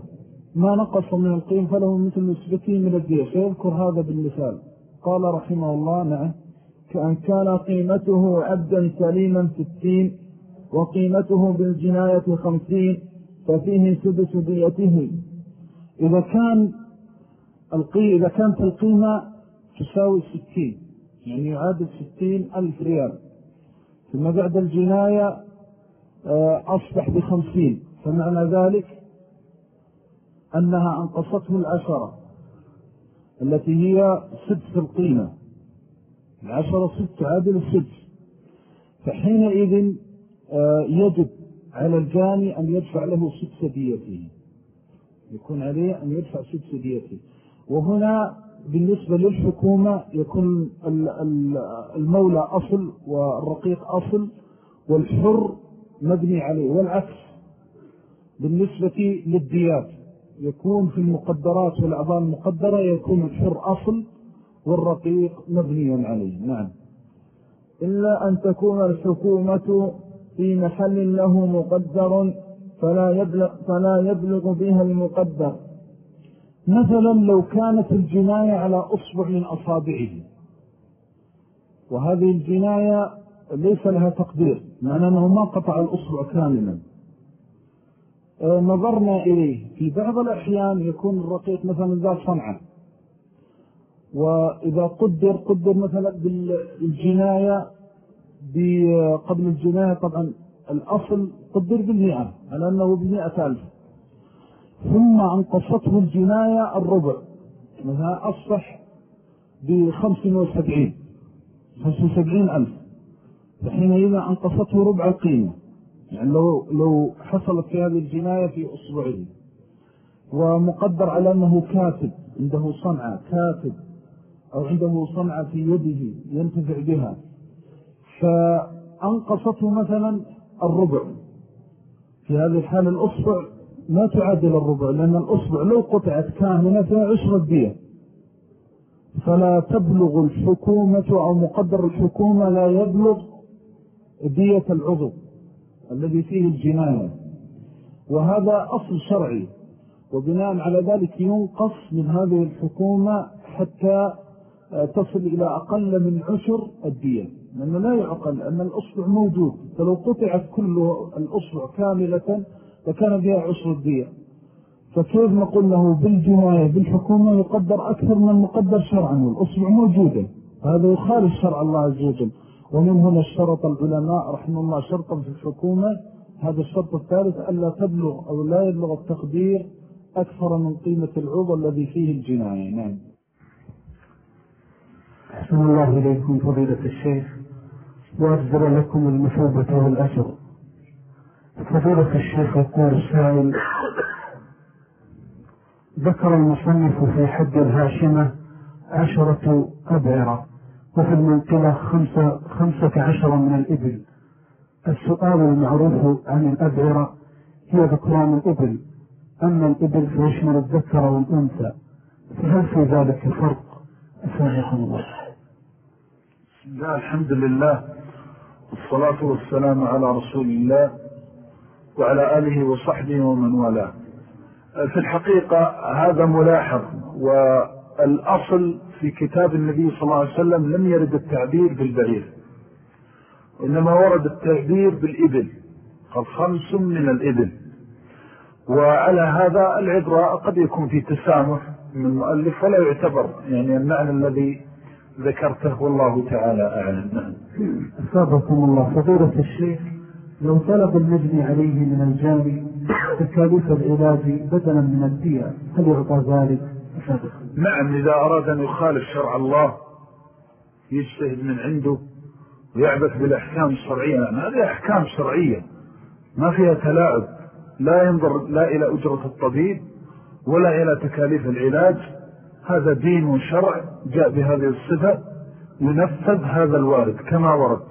ما نقص من القيمة فله مثل نسبته من الدية. سيذكر هذا بالمثال. قال رحمه الله نعم. كأن كان قيمته عبدا سليما ستين وقيمته بالجناية خمسين ففيه سدس ديته. إذا كان القي... إذا كانت القيمة تساوي ستين يعني يعادل ستين ألف ريال. ثم بعد الجناية آه، أصبح بخمسين. فمعنى ذلك أنها أنقصته العشرة التي هي سدس القيمة. العشرة ست تعادل السدس. فحينئذ آه، يجب على الجاني أن يدفع له سدس ديته. يكون عليه أن يدفع سدس ديته وهنا بالنسبة للحكومة يكون المولى أصل والرقيق أصل والحر مبني عليه والعكس بالنسبة للديات يكون في المقدرات والأعضاء المقدرة يكون الحر أصل والرقيق مبني عليه. نعم. إلا أن تكون الحكومة في محل له مقدر فلا يبلغ, فلا يبلغ بها المقدر. مثلا لو كانت الجناية على أصبع من أصابعه. وهذه الجناية ليس لها تقدير معنى أنه ما قطع الأصبع كاملا. آه، نظرنا إليه. في بعض الأحيان يكون الرقيق مثلا ذا صنعة وإذا قدر قدر مثلا بالجناية قبل الجناية طبعا الأصل قدر بالمئة على أنه بمئة ألف ثم أنقصته الجناية الربع مثلا أصبح بخمسين وسبعين خمسين وسبعين ألف. فحينئذ أنقصته ربع القيمة يعني لو, لو حصلت في هذه الجناية في أصبعه ومقدر على أنه كاتب عنده صنعة كاتب أو عنده صنعة في يده ينتفع بها. فأنقصته مثلا الربع. في هذه الحالة الأصبع ما تعادل الربع لأن الأصبع لو قطعت كاملة فيها عشر الدية فلا تبلغ الحكومة أو مقدر الحكومة لا يبلغ دية العضو الذي فيه الجناية. وهذا أصل شرعي وبناء على ذلك ينقص من هذه الحكومة حتى تصل إلى أقل من عشر الدية. لأنه لا يعقل أن الأصبع موجود. فلو قطعت كل الأصبع كاملة لكان بها عشر الدية فكيف نقول له بالجناية بالحكومة يقدر أكثر من المقدر شرعا؟ والأصبع موجودة. هذا يخالف شرع الله عز وجل. ومن هنا اشترط العلماء رحمه الله شرطا في الحكومة. هذا الشرط الثالث ألا تبلغ أو لا يبلغ التقدير أكثر من قيمة العوض الذي فيه الجناية. نعم. أحسن الله إليكم فضيلة الشيخ. وأجزل لكم المثوبة والأجر. فضيلة الشيخ يقول السائل ذكر المصنف في حد الهاشمة عشرة أبعرة وفي المنقلة خمسة, خمسة عشر من الإبل. السؤال المعروف عن الأبعرة هي ذكران الإبل. أما الإبل فيشمل الذكر والأنثى. فهل في ذلك فرق؟ أساعكم الله. بسم الله الحمد لله. والصلاة والسلام على رسول الله وعلى آله وصحبه ومن والاه. في الحقيقة هذا ملاحظ والأصل في كتاب النبي صلى الله عليه وسلم لم يرد التعبير بالبعير وإنما ورد التعبير بالإبل قد خمس من الإبل. وعلى هذا العبرة قد يكون في تسامح من المؤلف ولا يعتبر يعني المعنى الذي ذكرته والله تعالى أعلم. أصابكم الله فضيلة الشيخ لو طلب المجني عليه من الجاني تكاليف العلاج بدلا من الدية هل يعطى ذلك؟ نعم إذا أراد أن يخالف شرع الله يجتهد من عنده ويعبث بالأحكام الشرعية. نعم هذه أحكام شرعية ما فيها تلاعب. لا ينظر لا إلى أجرة الطبيب ولا إلى تكاليف العلاج. هذا دين وشرع جاء بهذه الصفة ينفذ هذا الوارد كما ورد.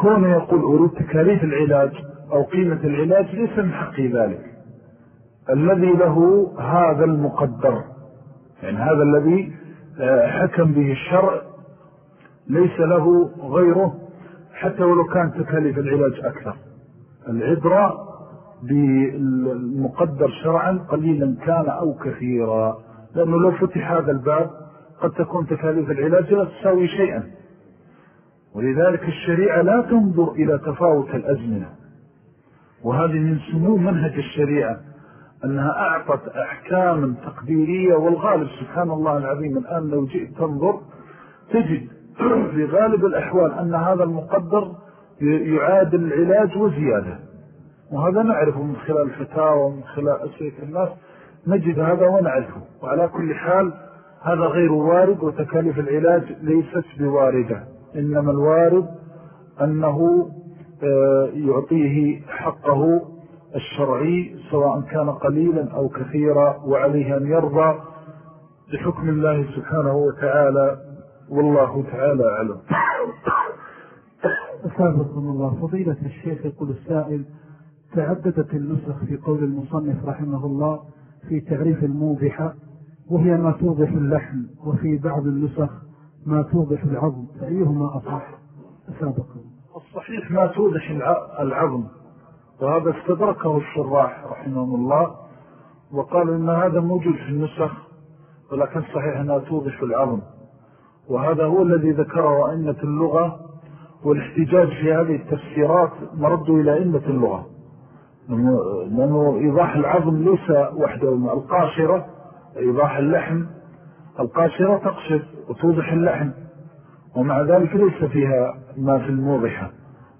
كون يقول أريد تكاليف العلاج أو قيمة العلاج ليس من حقي ذلك. الذي له هذا المقدر. يعني هذا الذي آه، حكم به الشرع ليس له غيره حتى ولو كان تكاليف العلاج أكثر. العبرة بالمقدر شرعا قليلا كان أو كثيرا. لأنه لو فتح هذا الباب قد تكون تكاليف العلاج لا تساوي شيئا. ولذلك الشريعة لا تنظر إلى تفاوت الأزمنة. وهذه من سمو منهج الشريعة أنها أعطت أحكاما تقديرية والغالب سبحان الله العظيم الآن لو جئت تنظر تجد (clears throat) في غالب الأحوال أن هذا المقدر يعادل العلاج وزيادة. وهذا نعرفه من خلال الفتاوى ومن خلال أسئلة الناس. نجد هذا ونعرفه. وعلى كل حال هذا غير وارد وتكاليف العلاج ليست بواردة. إنما الوارد أنه آه، يعطيه حقه الشرعي سواء كان قليلا أو كثيرا وعليه أن يرضى بحكم الله سبحانه وتعالى. والله تعالى أعلم. أسابقكم الله. فضيلة الشيخ يقول السائل تعددت النسخ في قول المصنف رحمه الله في تعريف الموضحة وهي ما توضح اللحم وفي بعض النسخ ما توضح العظم فأيهما أصح؟ أسابقكم. الصحيح ما توضح العظم وهذا استدركه الشراح رحمه الله وقالوا إن هذا موجود في النسخ ولكن صحيح أنها توضح العظم. وهذا هو الذي ذكره أئمة اللغة والاحتجاج في هذه التفسيرات مردوا إلى أئمة اللغة. لأنه إيضاح العظم ليس وحده القاشرة إيضاح اللحم. القاشرة تقشر وتوضح اللحم ومع ذلك ليس فيها ما في الموضحة.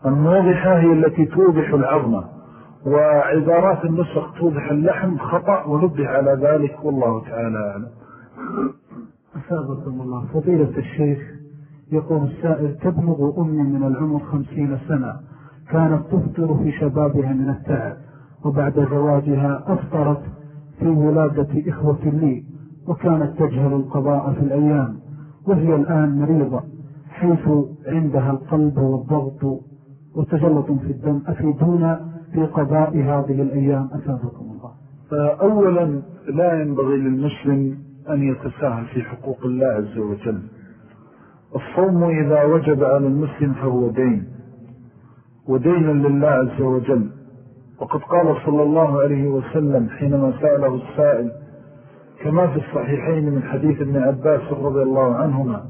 الموضحة هي التي توضح العظم وعبارات النسخ توضح اللحم خطأ ونبه على ذلك والله تعالى أعلم. أسابقكم الله. فضيلة الشيخ يقول السائل تبلغ أمي من العمر خمسين سنة. كانت تفطر في شبابها من التعب وبعد زواجها أفطرت في ولادة إخوة لي وكانت تجهل القضاء في الأيام وهي الآن مريضة حيث عندها القلب والضغط وتجلط في الدم. أفيدونا في قضاء هذه الأيام؟ أسابكم الله. أولا لا ينبغي للمسلم أن يتساهل في حقوق الله عز وجل. الصوم إذا وجب على المسلم فهو دين. ودين لله عز وجل. وقد قال صلى الله عليه وسلم حينما سأله السائل كما في الصحيحين من حديث ابن عباس رضي الله عنهما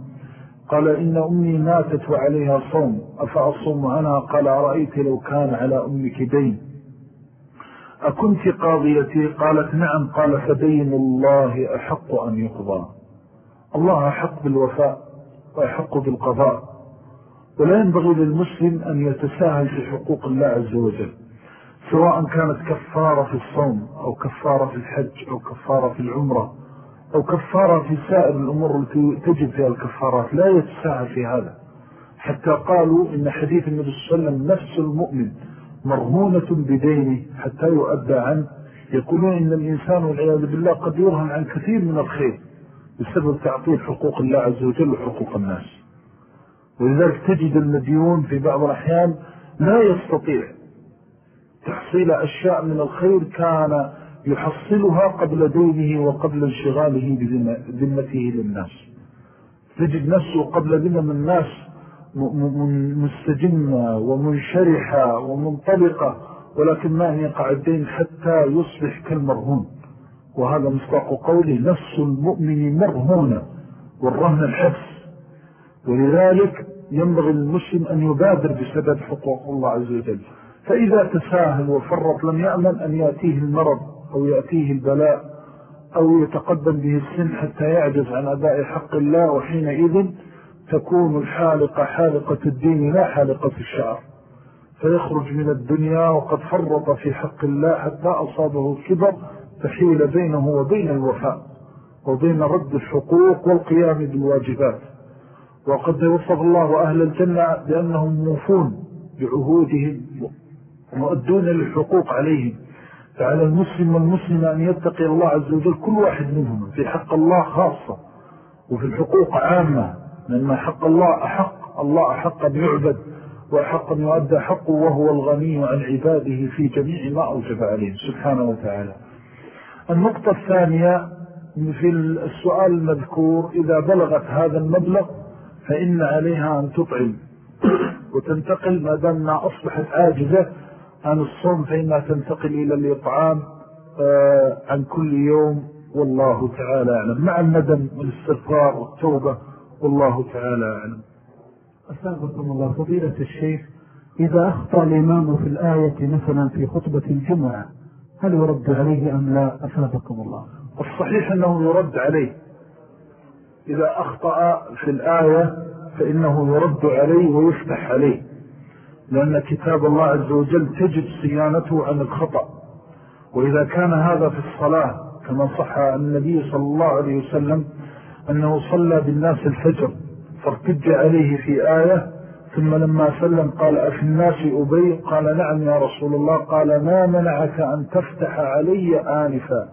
قال إن أمي ماتت وعليها صوم أفأصوم عنها؟ قال أرأيت لو كان على أمك دين. أكنت قاضيتي قالت نعم. قال فدين الله أحق أن يقضى. الله أحق بالوفاء وأحق بالقضاء. ولا ينبغي للمسلم أن يتساهل في حقوق الله عز وجل سواء كانت كفارة في الصوم أو كفارة في الحج أو كفارة في العمرة أو كفارة في سائر الأمور التي تجد فيها الكفارات لا يتساهل في هذا. حتى قالوا إن حديث النبي صلى الله عليه وسلم نفس المؤمن مرهونة بدينه حتى يؤدى عنه. يقولون إن الإنسان والعياذ بالله قد يرهن عن كثير من الخير بسبب تعطيل حقوق الله عز وجل وحقوق الناس. ولذلك تجد المديون في بعض الأحيان لا يستطيع تحصيل أشياء من الخير كان يحصلها قبل دينه وقبل انشغاله بذمته للناس. تجد نفسه قبل ذمم الناس مستجمة ومنشرحة ومنطلقة ولكن ما أن يقع الدين حتى يصبح كالمرهون. وهذا مصداق قوله نفس المؤمن مرهونة والرهن الحبس ولذلك ينبغي المسلم أن يبادر بسبب حقوق الله عز وجل. فإذا تساهل وفرط لم يأمن أن يأتيه المرض أو يأتيه البلاء أو يتقدم به السن حتى يعجز عن أداء حق الله وحينئذ تكون الحالقة حالقة الدين لا حالقة الشعر. فيخرج من الدنيا وقد فرط في حق الله حتى أصابه الكبر فحيل بينه وبين الوفاء وبين رد الحقوق والقيام بالواجبات. وقد يوصف الله أهل الجنة بأنهم موفون بعهودهم ومؤدون للحقوق عليهم. فعلى المسلم والمسلم أن يتقي الله عز وجل كل واحد منهم في حق الله خاصة وفي الحقوق عامة. لأن حق الله أحق. الله أحق أن يعبد وحقا يؤدى حقه وهو الغني عن عباده في جميع ما أوجب عليه. سبحانه وتعالى. النقطة الثانية في السؤال المذكور إذا بلغت هذا المبلغ فإن عليها أن تطعم وتنتقل ما دامنا أصبحت عاجزة عن الصوم فإنها تنتقل إلى الإطعام آه، عن كل يوم والله تعالى أعلم. مع الندم والاستغفار والتوبة والله تعالى أعلم. أسابقكم الله. فضيلة الشيخ إذا أخطأ الإمام في الآية مثلا في خطبة الجمعة هل يرد عليه أم لا؟ أسابقكم الله. الصحيح أنه يرد عليه. إذا أخطأ في الآية فإنه يرد عليه ويفتح عليه. لأن كتاب الله عز وجل تجد صيانته عن الخطأ. وإذا كان هذا في الصلاة كما صح النبي صلى الله عليه وسلم أنه صلى بالناس الفجر فارتج عليه في آية ثم لما سلم قال أفي الناس أبي؟ قال نعم يا رسول الله قال ما منعك أن تفتح علي آنفا؟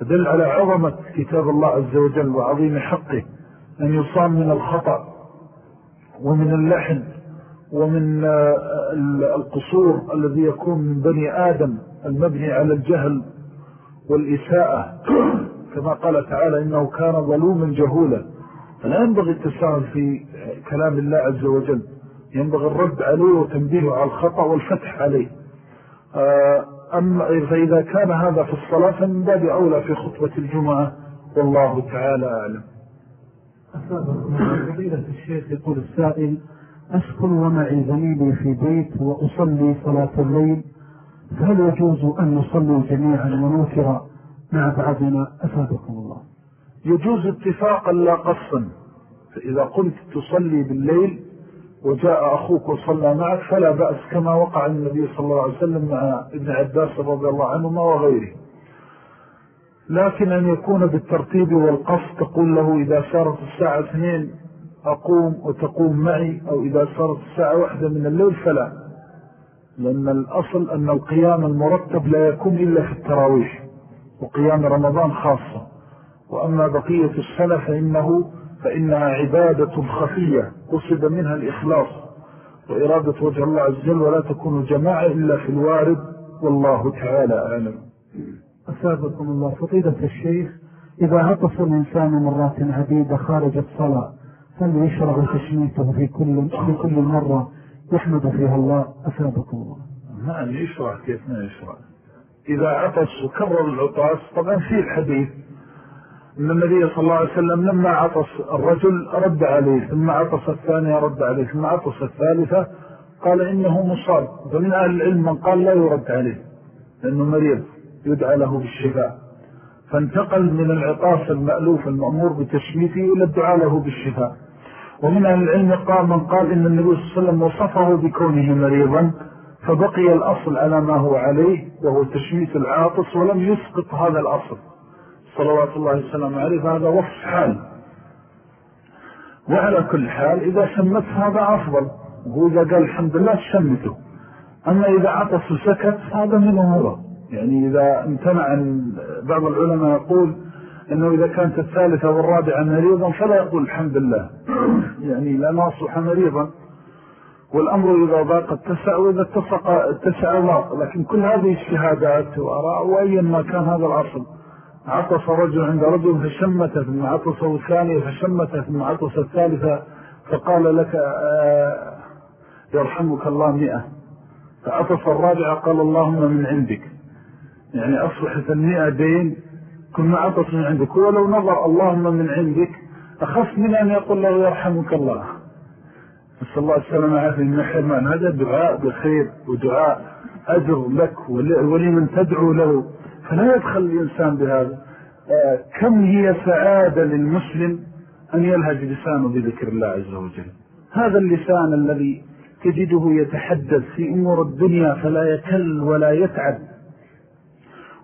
فدل على عظمة كتاب الله عز وجل وعظيم حقه أن يصام من الخطأ ومن اللحن ومن القصور الذي يكون من بني آدم المبني على الجهل والإساءة. (clears throat) كما قال تعالى إنه كان ظلوما جهولا. فلا ينبغي التساهل في كلام الله عز وجل. ينبغي الرد عليه وتنبيه على الخطأ والفتح عليه. آه، أما فإذا كان هذا في الصلاة فمن باب أولى في خطبة الجمعة؟ والله تعالى أعلم. فضيلة الشيخ يقول السائل أسكن ومعي زميلي في بيت وأصلي صلاة الليل فهل يجوز أن نصلي جميعا ونوتر مع بعضنا؟ أفادكم الله. يجوز اتفاقا لا قصا فإذا قلت تصلي بالليل وجاء أخوك وصلى معك فلا بأس كما وقع النبي صلى الله عليه وسلم مع ابن عباس رضي الله عنهما وغيره. لكن أن يكون بالترتيب والقصد تقول له إذا صارت الساعة اثنين أقوم وتقوم معي أو إذا صارت الساعة واحدة من الليل فلا. لأن الأصل أن القيام المرتب لا يكون إلا في التراويح وقيام رمضان خاصة. وأما بقية السنة فإنه فإنها عبادة خفية قصد منها الإخلاص وإرادة وجه الله عز وجل ولا تكون جماعة إلا في الوارد والله تعالى أعلم. أسابقكم الله. فضيلة الشيخ إذا عطف الإنسان مرات عديدة خارج الصلاة هل يشرع تشميته في كل, في كل مرة يحمد فيها الله؟ أسابقكم الله. نعم يشرع. كيف ما يشرع؟ إذا عطس وكرر العطاس طبعا في الحديث أن النبي صلى الله عليه وسلم لما عطس الرجل رد عليه ثم عطس الثانية رد عليه ثم عطس الثالثة قال إنه مصاب. فمن أهل العلم من قال لا يرد عليه لأنه مريض يدعى له بالشفاء. فانتقل من العطاس المألوف المأمور بتشميته إلى الدعاء له بالشفاء. ومن أهل العلم قال من قال إن النبي صلى الله عليه وسلم وصفه بكونه مريضا فبقي الأصل على ما هو عليه وهو تشميت العاطس ولم يسقط هذا الأصل. صلوات الله وسلم عليه فهذا وصف حال. وعلى كل حال إذا شمت هذا أفضل. وهو إذا قال الحمد لله شمته. أما إذا عطس وسكت هذا منه هو يعني إذا امتنع بعض العلماء يقول أنه إذا كانت الثالثة والرابعة مريضا فلا يقول الحمد لله. (clears throat) يعني لا نصح مريضا. والأمر إذا ضاق اتسع وإذا اتسع ضاق لكن كل هذه الشهادات وأراء وأيا ما كان هذا الأصل عطس رجل عند رجل فشمته ثم عطسه الثانية فشمته ثم عطس الثالثة فقال لك آه، يرحمك الله مئة. فعطس الرابعة قال اللهم من عندك. يعني أصبحت المئة دين كل عطس من عندك. ولو نظر اللهم من عندك أخف من أن يقول له يرحمك الله. نسأل الله السلام عليكم من حرمان هذا دعاء بخير ودعاء أجر لك ولمن تدعو له. فلا يدخل الإنسان بهذا. آه، كم هي سعادة للمسلم أن يلهج لسانه بذكر الله عز وجل؟ هذا اللسان الذي تجده يتحدث في أمور الدنيا فلا يكل ولا يتعب.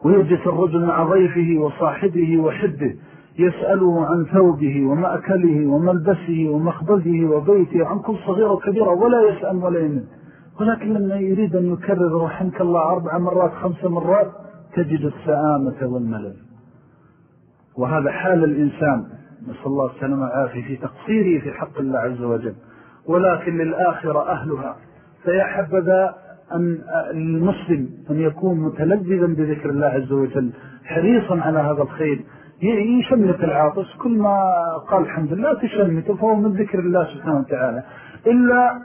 ويجلس الرجل مع ضيفه وصاحبه وحده يسأله عن ثوبه ومأكله وملبسه ومخبزه وبيته عن كل صغيرة وكبيرة ولا يسأل ولا يمن ولكن لما يريد أن يكرر رحمك الله أربع مرات خمس مرات تجد السآمة والملل وهذا حال الإنسان نسأل الله السلامة والعافية في تقصيره في حق الله عز وجل. ولكن للآخرة أهلها. فيا حبذا أن المسلم أن يكون متلذذا بذكر الله عز وجل حريصا على هذا الخير. يشمت العاطس كل ما قال الحمد لله تشمت فهو من ذكر الله سبحانه وتعالى. إلا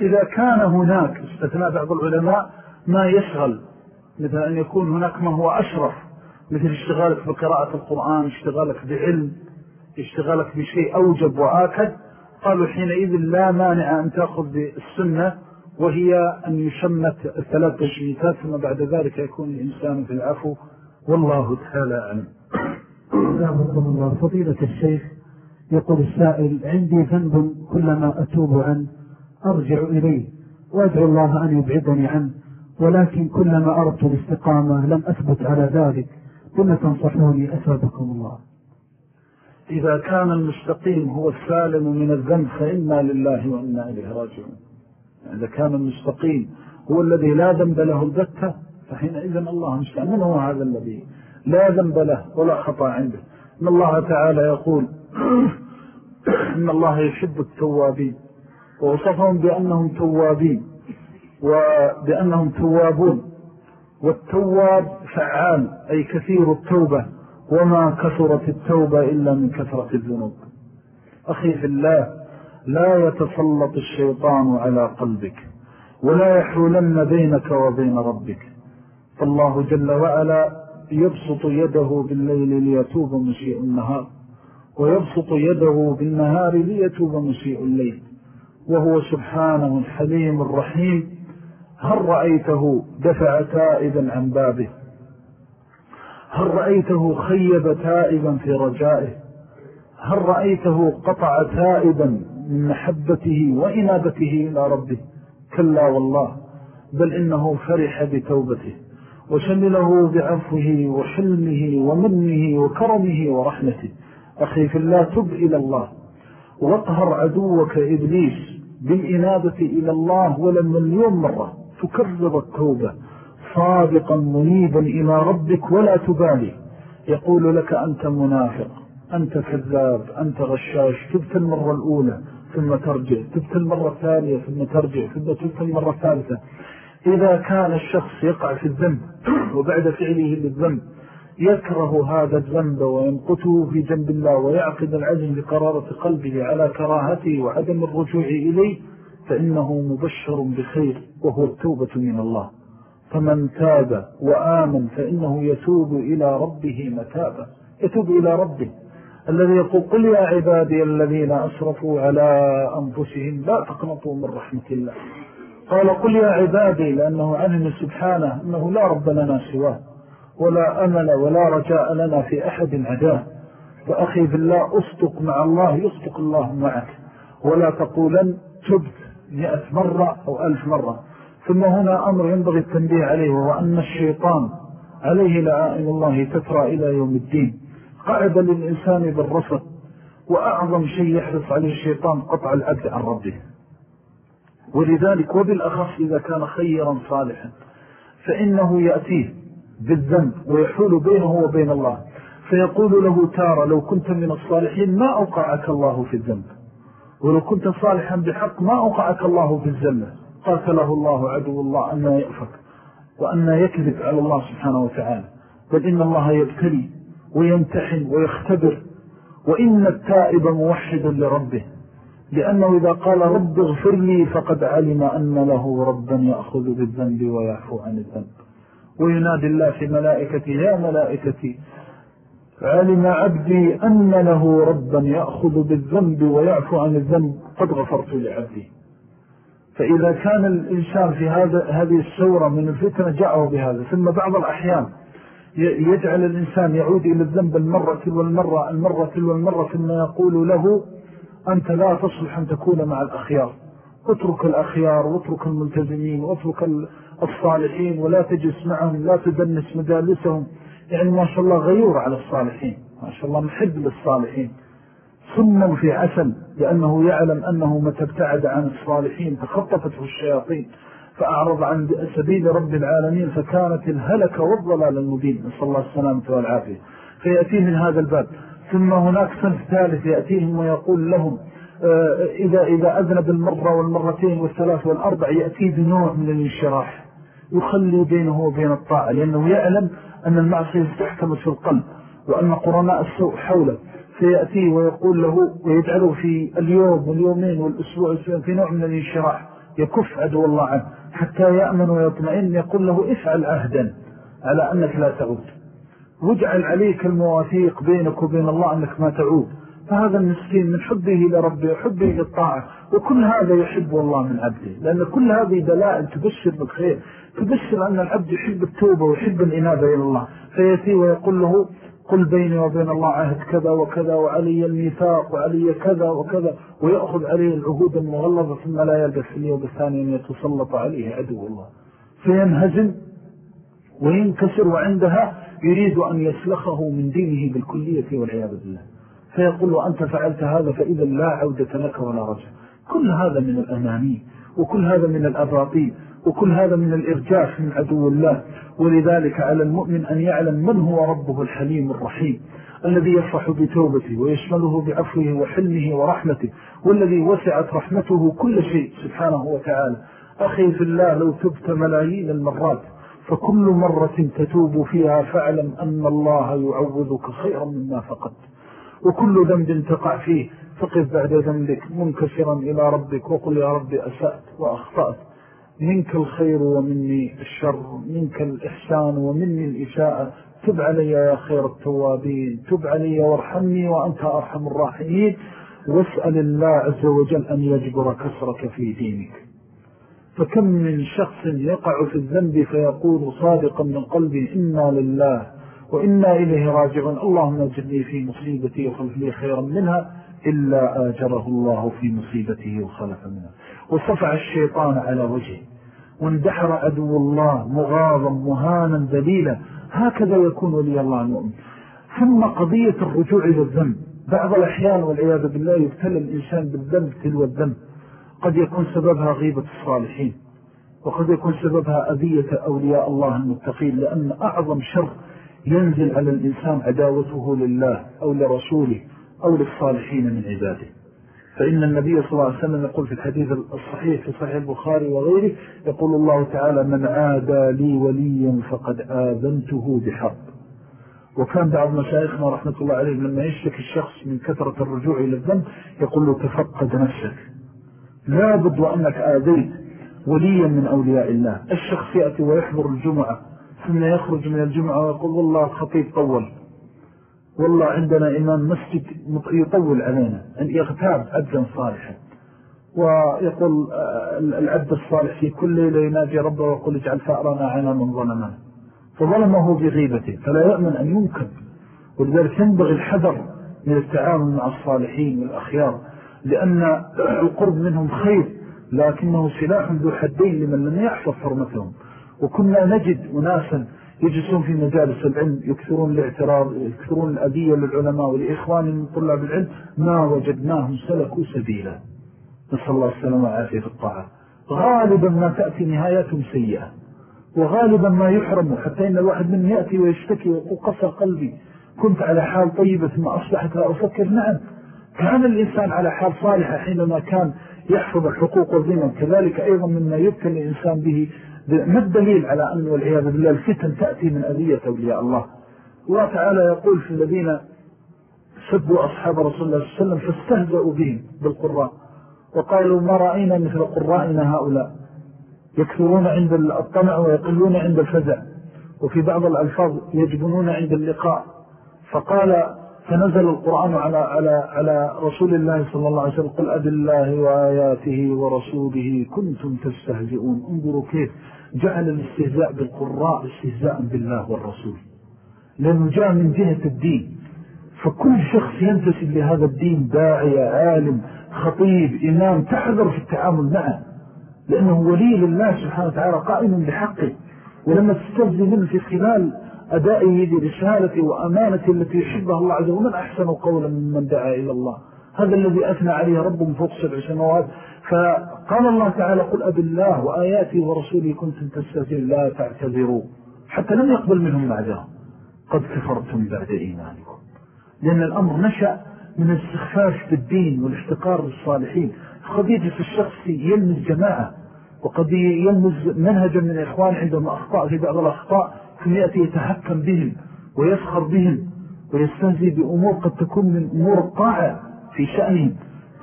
إذا كان هناك استثناء بعض العلماء ما يشغل. مثل أن يكون هناك ما هو أشرف مثل اشتغالك بقراءة القرآن اشتغالك بعلم اشتغالك بشيء أوجب وآكد قالوا حينئذ لا مانع أن تأخذ بالسنة وهي أن يشمت الثلاث تشميتات ثم بعد ذلك يكون الإنسان في العفو. والله تعالى أعلم. الله. فضيلة الشيخ يقول السائل عندي ذنب كلما أتوب عنه أرجع إليه وأدعو الله أن يبعدني عنه. ولكن كلما أردت الاستقامة لم أثبت على ذلك بما تنصحوني أثابكم الله. إذا كان المستقيم هو السالم من الذنب فإنا لله وإنا إليه راجعون. إذا كان المستقيم هو الذي لا ذنب له البتة فحينئذ الله مستعمل هو هذا الذي لا ذنب له ولا خطأ عنده؟ إن الله تعالى يقول (clears throat) إن الله يحب التوابين ووصفهم بأنهم توابين. وبأنهم توابون. والتواب فعال أي كثير التوبة. وما كثرت التوبة إلا من كثرة الذنوب. أخي في الله لا يتسلط الشيطان على قلبك ولا يحولن بينك وبين ربك. فالله جل وعلا يبسط يده بالليل ليتوب مسيء النهار ويبسط يده بالنهار ليتوب مسيء الليل. وهو سبحانه الحليم الرحيم. هل رأيته دفع تائبا عن بابه؟ هل رأيته خيب تائبا في رجائه؟ هل رأيته قطع تائبا من محبته وإنابته إلى ربه؟ كلا والله بل إنه فرح بتوبته وشمله بعفه وحلمه ومنه وكرمه ورحمته. أخي في الله تب إلى الله واطهر عدوك إبليس بالإنابة إلى الله ولم مليون مرة. تكرر التوبة. صادقا منيبا إلى ربك ولا تبالي. يقول لك أنت منافق أنت كذاب أنت غشاش تبت المرة الأولى ثم ترجع تبت المرة الثانية ثم ترجع ثم تبت المرة الثالثة. إذا كان الشخص يقع في الذنب (clears throat) وبعد فعله للذنب يكره هذا الذنب وينقته في جنب الله ويعقد العزم بقرارة قلبه على كراهته وعدم الرجوع إليه. فإنه مبشر بخير وهو التوبة من الله. فمن تاب وآمن فإنه يتوب إلى ربه متابا. يتوب إلى ربه. الذي يقول قل يا عبادي الذين أسرفوا على أنفسهم لا تقنطوا من رحمة الله. قال قل يا عبادي لأنه علم سبحانه أنه لا رب لنا سواه. ولا أمل ولا رجاء لنا في أحد عداه. فأخي بالله أصدق مع الله يصدق الله معك. ولا تقولن تبت. مئة مرة أو ألف مرة. ثم هنا أمر ينبغي التنبيه عليه وهو أن الشيطان عليه لآئم الله تترى إلى يوم الدين. قعد للإنسان بالرصد وأعظم شيء يحرص عليه الشيطان قطع العبد عن ربه. ولذلك وبالأخص إذا كان خيرا صالحا فإنه يأتيه بالذنب ويحول بينه وبين الله. فيقول له تارى لو كنت من الصالحين ما أوقعك الله في الذنب. ولو كنت صالحا بحق ما أوقعك الله في الزمة قاتله الله عدو الله أن يأفك وأن يكذب على الله سبحانه وتعالى. بل إن الله يبتلي ويمتحن ويختبر وإن التائب موحد لربه. لأنه إذا قال رب اغفر لي فقد علم أن له ربا يأخذ بالذنب ويعفو عن الذنب. وينادي الله في ملائكتي يا ملائكتي علم عبدي أن له ربا يأخذ بالذنب ويعفو عن الذنب قد غفرت لعبدي. فإذا كان الإنسان في هذا هذه السورة من الفتنة جاءه بهذا. ثم بعض الأحيان يجعل الإنسان يعود إلى الذنب المرة والمرة المرة والمرة ثم يقول له أنت لا تصلح أن تكون مع الأخيار. اترك الأخيار واترك الملتزمين واترك الصالحين ولا تجلس معهم لا تدنس مجالسهم. يعني ما شاء الله غيور على الصالحين ما شاء الله محب للصالحين. ثم في عسل لأنه يعلم أنه متى ابتعد عن الصالحين تخطفته الشياطين فأعرض عن سبيل رب العالمين فكانت الهلك والضلال المبين. نسأل الله السلامة والعافية. فيأتيه من هذا الباب. ثم هناك صنف ثالث يأتيهم ويقول لهم آه، إذا, إذا أذنب المرة والمرتين والثلاث والأربع يأتي بنوع من الانشراح يخلي بينه وبين الطاعة لأنه يعلم أن المعصية تحكم في القلب وأن قرناء السوء حوله. فيأتيه ويقول له ويجعله في اليوم واليومين والأسبوع في نوع من الانشراح يكف عدو الله عنه حتى يأمن ويطمئن يقول له افعل عهدا على أنك لا تعود. واجعل عليك المواثيق بينك وبين الله أنك ما تعود. فهذا المسكين من حبه لربه وحبه للطاعة وكل هذا يحب الله من عبده. لأن كل هذه دلائل تبشر بالخير تبشر أن العبد يحب التوبة ويحب الإنابة إلى الله. فيأتي ويقول له قل بيني وبين الله عهد كذا وكذا وعلي الميثاق وعلي كذا وكذا ويأخذ عليه العهود المغلظة ثم لا يلبس اليوم الثاني أن يتسلط عليه عدو الله. فينهزم وينكسر وعندها يريد أن يسلخه من دينه بالكلية والعياذ بالله. فيقول وأنت فعلت هذا فإذا لا عودة لك ولا رجع. كل هذا من الأماني وكل هذا من الأباطيل. وكل هذا من الإرجاف من عدو الله. ولذلك على المؤمن أن يعلم من هو ربه الحليم الرحيم الذي يفرح بتوبته ويشمله بعفوه وحلمه ورحمته والذي وسعت رحمته كل شيء سبحانه وتعالى. أخي في الله لو تبت ملايين المرات فكل مرة تتوب فيها فاعلم أن الله يعوذك خيرا مما فقدت. وكل ذنب تقع فيه فقف بعد ذنبك منكسرا إلى ربك وقل يا ربي أسأت وأخطأت. منك الخير ومني الشر منك الإحسان ومني الإساءة تب علي يا خير التوابين تب علي وارحمني وأنت أرحم الراحمين. واسأل الله عز وجل أن يجبر كسرك في دينك. فكم من شخص يقع في الذنب فيقول صادقا من قلبي إنا لله وإنا إليه راجعون. اللهم اجرني في مصيبتي وخلف لي خيرا منها إلا آجره الله في مصيبته وخلف منها. وصفع الشيطان على وجهه. واندحر عدو الله مغاضا مهانا ذليلا هكذا يكون ولي الله المؤمن. ثم قضية الرجوع إلى الذنب. بعض الأحيان والعياذ بالله يبتلى الإنسان بالذنب تلو الذنب. قد يكون سببها غيبة الصالحين. وقد يكون سببها أذية أولياء الله المتقين. لأن أعظم شر ينزل على الإنسان عداوته لله أو لرسوله أو للصالحين من عباده. فإن النبي صلى الله عليه وسلم يقول في الحديث الصحيح في صحيح البخاري وغيره يقول الله تعالى من عادى لي وليا فقد آذنته بحرب وكان بعض مشايخنا رحمة الله عليه لما يشتك الشخص من كثرة الرجوع إلى الذنب يقول له تفقد نفسك. لا بد وأنك آذيت وليا من أولياء الله. الشخص يأتي ويحضر الجمعة ثم يخرج من الجمعة ويقول والله الخطيب طول. والله عندنا إمام مسجد يطول علينا أن يغتاب عبدا صالحا. ويقول آه، العبد الصالح في كل ليلة يناجي ربه ويقول اجعل فأرنا عنا من ظلمنا فظلمه بغيبته فلا يأمن أن ينكب ولذلك ينبغي الحذر من التعامل مع الصالحين والأخيار لأن القرب منهم خير لكنه سلاح ذو حدين لمن لم يحفظ حرمتهم. وكنا نجد أناسا يجلسون في مجالس العلم يكثرون الاعتراض يكثرون الأذية للعلماء ولإخوان من طلاب العلم ما وجدناهم سلكوا سبيلا. نسأل الله السلام والعافية في الطاعة. غالبا ما تأتي نهاياتهم سيئة. وغالبا ما يحرموا حتى إن الواحد من يأتي ويشتكي ويقول قلبي. كنت على حال طيبة ثم أصبحت لا أفكر. نعم كان الإنسان على حال صالحة حينما كان يحفظ الحقوق والذنب كذلك أيضا مما يبتل الإنسان به ما الدليل على أن والعياذ بالله الفتن تأتي من أذية أولياء الله؟ الله تعالى يقول في الذين سبوا أصحاب رسول الله صلى الله عليه وسلم فاستهزأوا بهم بالقراء وقالوا ما رأينا مثل قرائنا هؤلاء؟ يكثرون عند الطمع ويقلون عند الفزع وفي بعض الألفاظ يجبنون عند اللقاء. فقال فنزل القرآن على, على, على رسول الله صلى الله عليه وسلم. قل أب الله وآياته ورسوله كنتم تستهزئون. انظروا كيف جعل الاستهزاء بالقراء استهزاء بالله والرسول. لأنه جاء من جهة الدين. فكل شخص ينتسب لهذا الدين داعية عالم خطيب إمام تحذر في التعامل معه. لأنه ولي لله سبحانه وتعالى قائم بحقه. ولما تستهزي منه في خلال أدائه لرسالته وأمانته التي يحبها الله عز وجل من أحسن قولا ممن دعا إلى الله. هذا الذي أثنى عليه رب فوق سبع سنوات فقال الله تعالى قل أب الله وآياته ورسوله كنتم تستهزئون لا تعتذروا. حتى لم يقبل منهم معذرة قد كفرتم بعد إيمانكم. لأن الأمر نشأ من الاستخفاف بالدين والاحتقار للصالحين قد يجلس الشخص يلمز جماعة وقد يلمز منهجا من الإخوان عندهم أخطاء في بعض الأخطاء ثم يأتي يتحكم بهم ويسخر بهم ويستهزي بأمور قد تكون من أمور الطاعة في شأنهم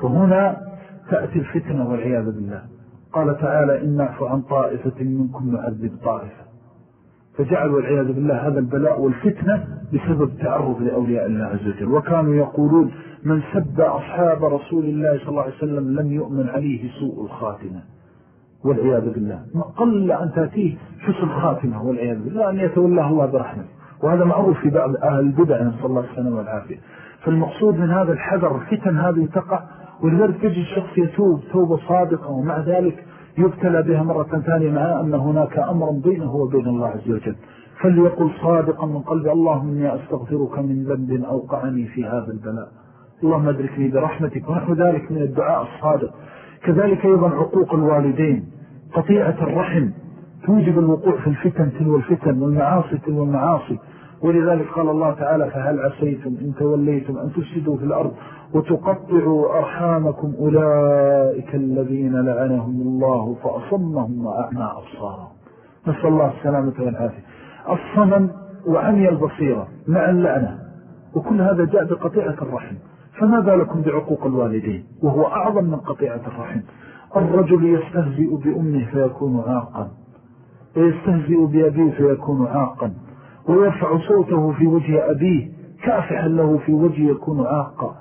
فهنا تأتي الفتنة والعياذ بالله. قال تعالى إن نعفو عن طائفة منكم نعذب طائفة. فجعل والعياذ بالله هذا البلاء والفتنة بسبب تعرض لأولياء الله عز وجل. وكانوا يقولون من سب أصحاب رسول الله صلى الله عليه وسلم لم يؤمن عليه سوء الخاتمة. والعياذ بالله. قل أن تأتيه حسن خاتمة والعياذ بالله. أن يتولاه الله برحمه وهذا معروف في بعض أهل البدع نسأل الله السلامة والعافية. فالمقصود من هذا الحذر الفتن هذه تقع ولذلك تجد الشخص يتوب توبة صادقة ومع ذلك يبتلى بها مرة ثانية مع أن هناك أمر بينه وبين الله عز وجل. فليقل صادقا من قلب اللهم إني أستغفرك من ذنب أوقعني في هذا البلاء. اللهم أدركني برحمتك ونحو ذلك من الدعاء الصادق. كذلك أيضا عقوق الوالدين. قطيعة الرحم توجب الوقوع في الفتن تلو الفتن والمعاصي تلو المعاصي. ولذلك قال الله تعالى فهل عسيتم إن توليتم أن تفسدوا في الأرض وتقطعوا أرحامكم؟ أولئك الذين لعنهم الله فأصمهم وأعمى أبصارهم. نسأل الله السلامة والعافية. الصمم وعمي البصيرة مع اللعنة وكل هذا جاء بقطيعة الرحم. فماذا لكم بعقوق الوالدين؟ وهو أعظم من قطيعة الرحم. الرجل يستهزئ بأمه فيكون عاقا. ويستهزئ بأبيه فيكون عاقا. ويرفع صوته في وجه أبيه كافحا له في وجه يكون عاقا.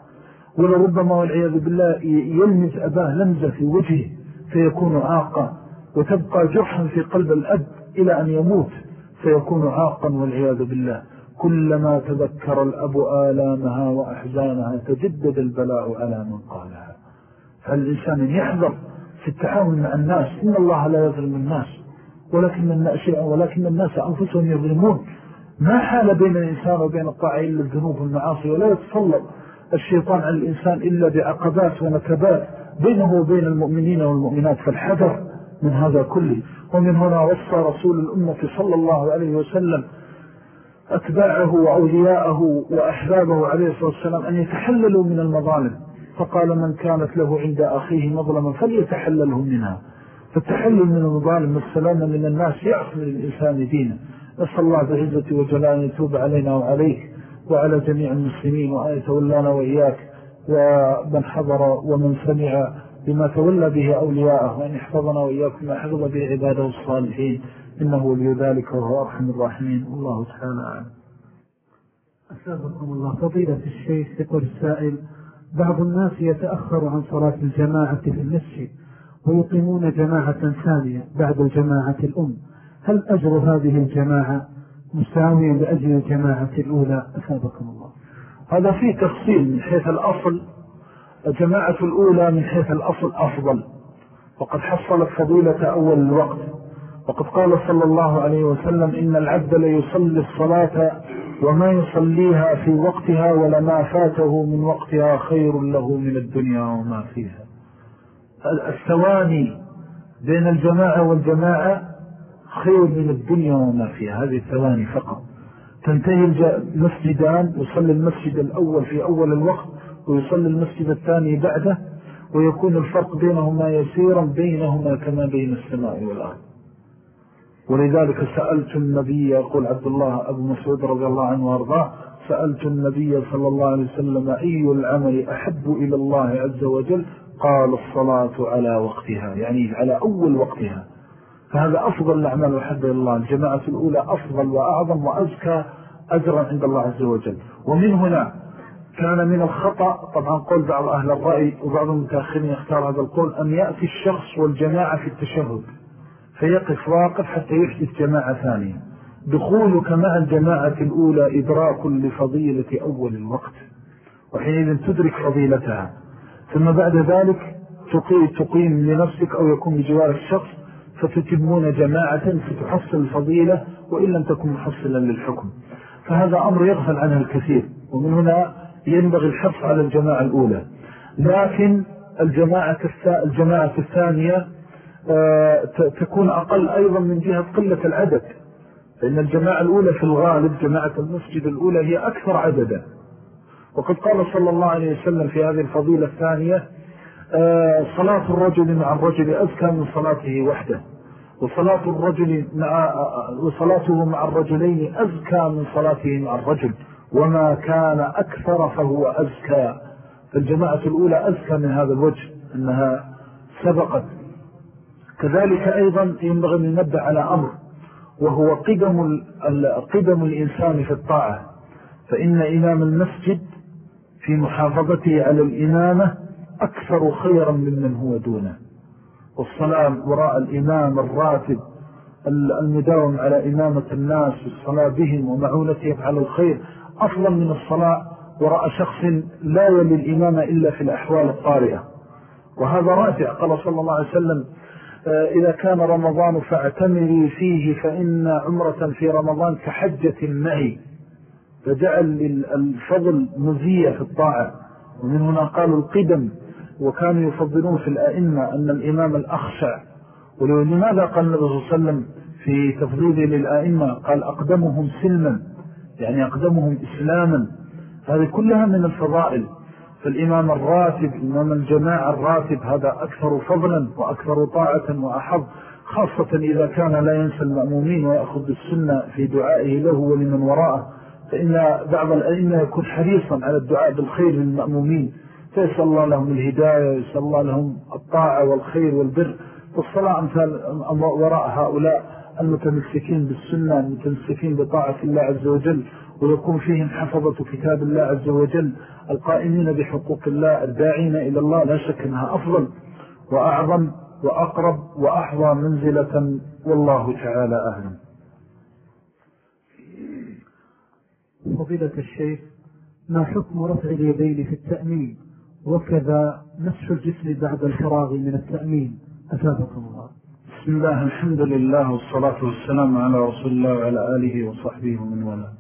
ولربما والعياذ بالله يلمز أباه لمزة في وجهه فيكون عاقا. وتبقى جرحا في قلب الأب إلى أن يموت فيكون عاقا والعياذ بالله. كلما تذكر الأب آلامها وأحزانها تجدد البلاء على من قالها. فالإنسان يحذر في التعامل مع الناس. إن الله لا يظلم الناس ولكن الناس, ولكن الناس أنفسهم يظلمون. ما حال بين الإنسان وبين الطاعة إلا الذنوب والمعاصي؟ ولا يتسلط الشيطان على الإنسان إلا بعقبات ونكبات. بينه وبين المؤمنين والمؤمنات فالحذر من هذا كله. ومن هنا وصى رسول الأمة صلى الله عليه وسلم أتباعه وأولياءه وأحبابه عليه الصلاة والسلام أن يتحللوا من المظالم. فقال من كانت له عند أخيه مظلما فليتحلله منها. فالتحلل من المظالم والسلام من الناس يعصم للإنسان دينه. نسأل الله بعزة وجلال يتوب علينا وعليك وعلى جميع المسلمين وأن يتولانا وإياك ومن حضر ومن سمع بما تولى به أولياءه وأن يحفظنا وإياكم ما حفظ به عباده الصالحين. إنه ولي ذلك وهو أرحم الراحمين. والله تعالى أعلم. أسابقكم الله. فضيلة الشيخ يقول السائل بعض الناس يتأخر عن صلاة الجماعة في المسجد ويقيمون جماعة ثانية بعد الجماعة الأم. هل أجر هذه الجماعة مساويا لأجل الجماعة الأولى؟ أثابكم الله. هذا فيه تفصيل من حيث الأصل. الجماعة الأولى من حيث الأصل أفضل. وقد حصلت فضيلة أول الوقت. وقد قال صلى الله عليه وسلم إن العبد ليصلي الصلاة وما يصليها في وقتها ولما فاته من وقتها خير له من الدنيا وما فيها. الثواني بين الجماعة والجماعة خير من الدنيا وما فيها. هذه الثواني فقط. تنتهي المسجدان يصلي المسجد الأول في أول الوقت ويصلي المسجد الثاني بعده ويكون الفرق بينهما يسيرا بينهما كما بين السماء والأرض. ولذلك سألت النبي يقول عبد الله أبو مسعود رضي الله عنه وأرضاه سألت النبي صلى الله عليه وسلم أي العمل أحب إلى الله عز وجل؟ قال الصلاة على وقتها يعني على أول وقتها. فهذا أفضل الأعمال وحب إلى الله. الجماعة الأولى أفضل وأعظم وأزكى أجرا عند الله عز وجل. ومن هنا كان من الخطأ طبعا قول بعض أهل الرأي وبعض المتأخرين يختار هذا القول أن يأتي الشخص والجماعة في التشهد. فيقف واقف حتى يحدث جماعة ثانية. دخولك مع الجماعة الأولى إدراك لفضيلة أول الوقت وحينئذ تدرك فضيلتها. ثم بعد ذلك تقيم لنفسك أو يكون بجوار الشخص فتتمون جماعة فتحصل الفضيلة وإن لم تكن محصلا للحكم. فهذا أمر يغفل عنه الكثير ومن هنا ينبغي الحرص على الجماعة الأولى. لكن الجماعة, الجماعة الثانية تكون أقل أيضا من جهة قلة العدد فإن الجماعة الأولى في الغالب جماعة المسجد الأولى هي أكثر عددا. وقد قال صلى الله عليه وسلم في هذه الفضيلة الثانية آه، صلاة الرجل مع الرجل أذكى من صلاته وحده وصلاة الرجل مع وصلاته مع الرجلين أزكى من صلاته مع الرجل وما كان أكثر فهو أزكى. فالجماعة الأولى أزكى من هذا الوجه أنها سبقت. كذلك أيضا ينبغي أن نبدأ على أمر وهو قدم, قدم الإنسان في الطاعة. فإن إمام المسجد في محافظته على الإمامة أكثر خيرا ممن هو دونه. والصلاة وراء الإمام الراتب المداوم على إمامة الناس والصلاة بهم ومعونتهم على الخير أفضل من الصلاة وراء شخص لا يلي الإمامة إلا في الأحوال الطارئة. وهذا رافع قال صلى الله عليه وسلم إذا كان رمضان فاعتمري فيه فإن عمرة في رمضان كحجة معي فجعل الفضل مزية في الطاعة. ومن هنا قالوا القدم. وكانوا يفضلون في الأئمة أن الإمام الأخشع. ولماذا قال النبي صلى الله عليه وسلم في تفضيله للآئمة؟ قال أقدمهم سلما. يعني أقدمهم إسلاما. هذه كلها من الفضائل. فالإمام الراتب إمام الجماعة الراتب هذا أكثر فضلا وأكثر طاعة وأحظ خاصة إذا كان لا ينسى المأمومين ويأخذ بالسنة في دعائه له ولمن وراءه. فإن بعض الأئمة يكون حريصا على الدعاء بالخير للمأمومين. فيسأل الله لهم الهداية ويسأل الله لهم الطاعة والخير والبر. والصلاة أمثال وراء هؤلاء المتمسكين بالسنة المتمسكين بطاعة الله عز وجل ويكون فيهم حفظة كتاب الله عز وجل. القائمين بحقوق الله الداعين إلى الله لا شك أنها أفضل وأعظم وأقرب وأحظى منزلة والله تعالى أهلا فضيلة الشيخ ما حكم رفع اليدين في التأمين؟ وكذا مسح الجسم بعد الفراغ من التأمين. أفادكم الله. بسم الله الحمد لله والصلاة والسلام على رسول الله وعلى آله وصحبه ومن ولا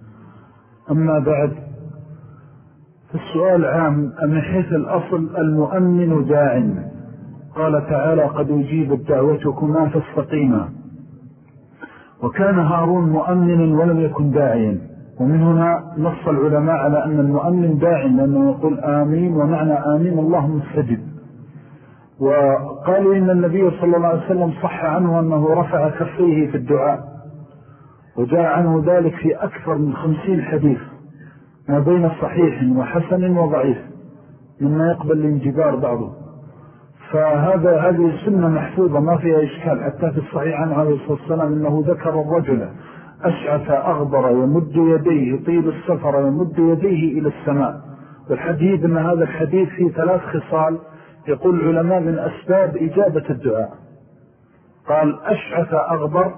أما بعد فالسؤال عام من حيث الأصل المؤمن داع قال تعالى قد أجيبت دعوتكما فاستقيما. وكان هارون مؤمنا ولم يكن داعيا. ومن هنا نص العلماء على أن المؤمن داع لأنه يقول آمين ومعنى آمين اللهم استجب وقالوا إن النبي صلى الله عليه وسلم صح عنه أنه رفع كفيه في الدعاء وجاء عنه ذلك في أكثر من خمسين حديث. ما بين صحيح وحسن وضعيف مما يقبل الانجبار بعضه. فهذا هذه السنة محفوظة ما فيها إشكال. حتى في الصحيح عنه عليه الصلاة والسلام أنه ذكر الرجل أشعث أغبر يمد يديه يطيل السفر يمد يديه إلى السماء. والحديث أن هذا الحديث فيه ثلاث خصال يقول العلماء من أسباب إجابة الدعاء. قال أشعث أغبر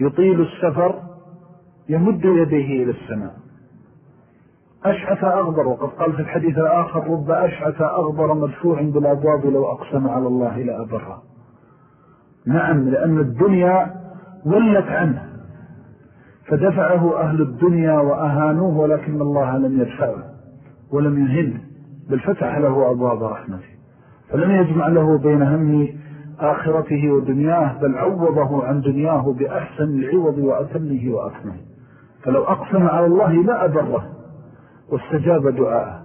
يطيل السفر يمد يديه إلى السماء. أشعث أغبر وقد قال في الحديث الآخر رب أشعث أغبر مدفوع بالأبواب لو أقسم على الله لأبرها نعم لأن الدنيا ولت عنه فدفعه أهل الدنيا وأهانوه ولكن الله لم يدفعه ولم يهنه بل فتح له أبواب رحمته. فلم يجمع له بين هم آخرته ودنياه بل عوضه عن دنياه بأحسن العوض وأتمه وأكمه فلو أقسم على الله لا أبره واستجاب دعاءه.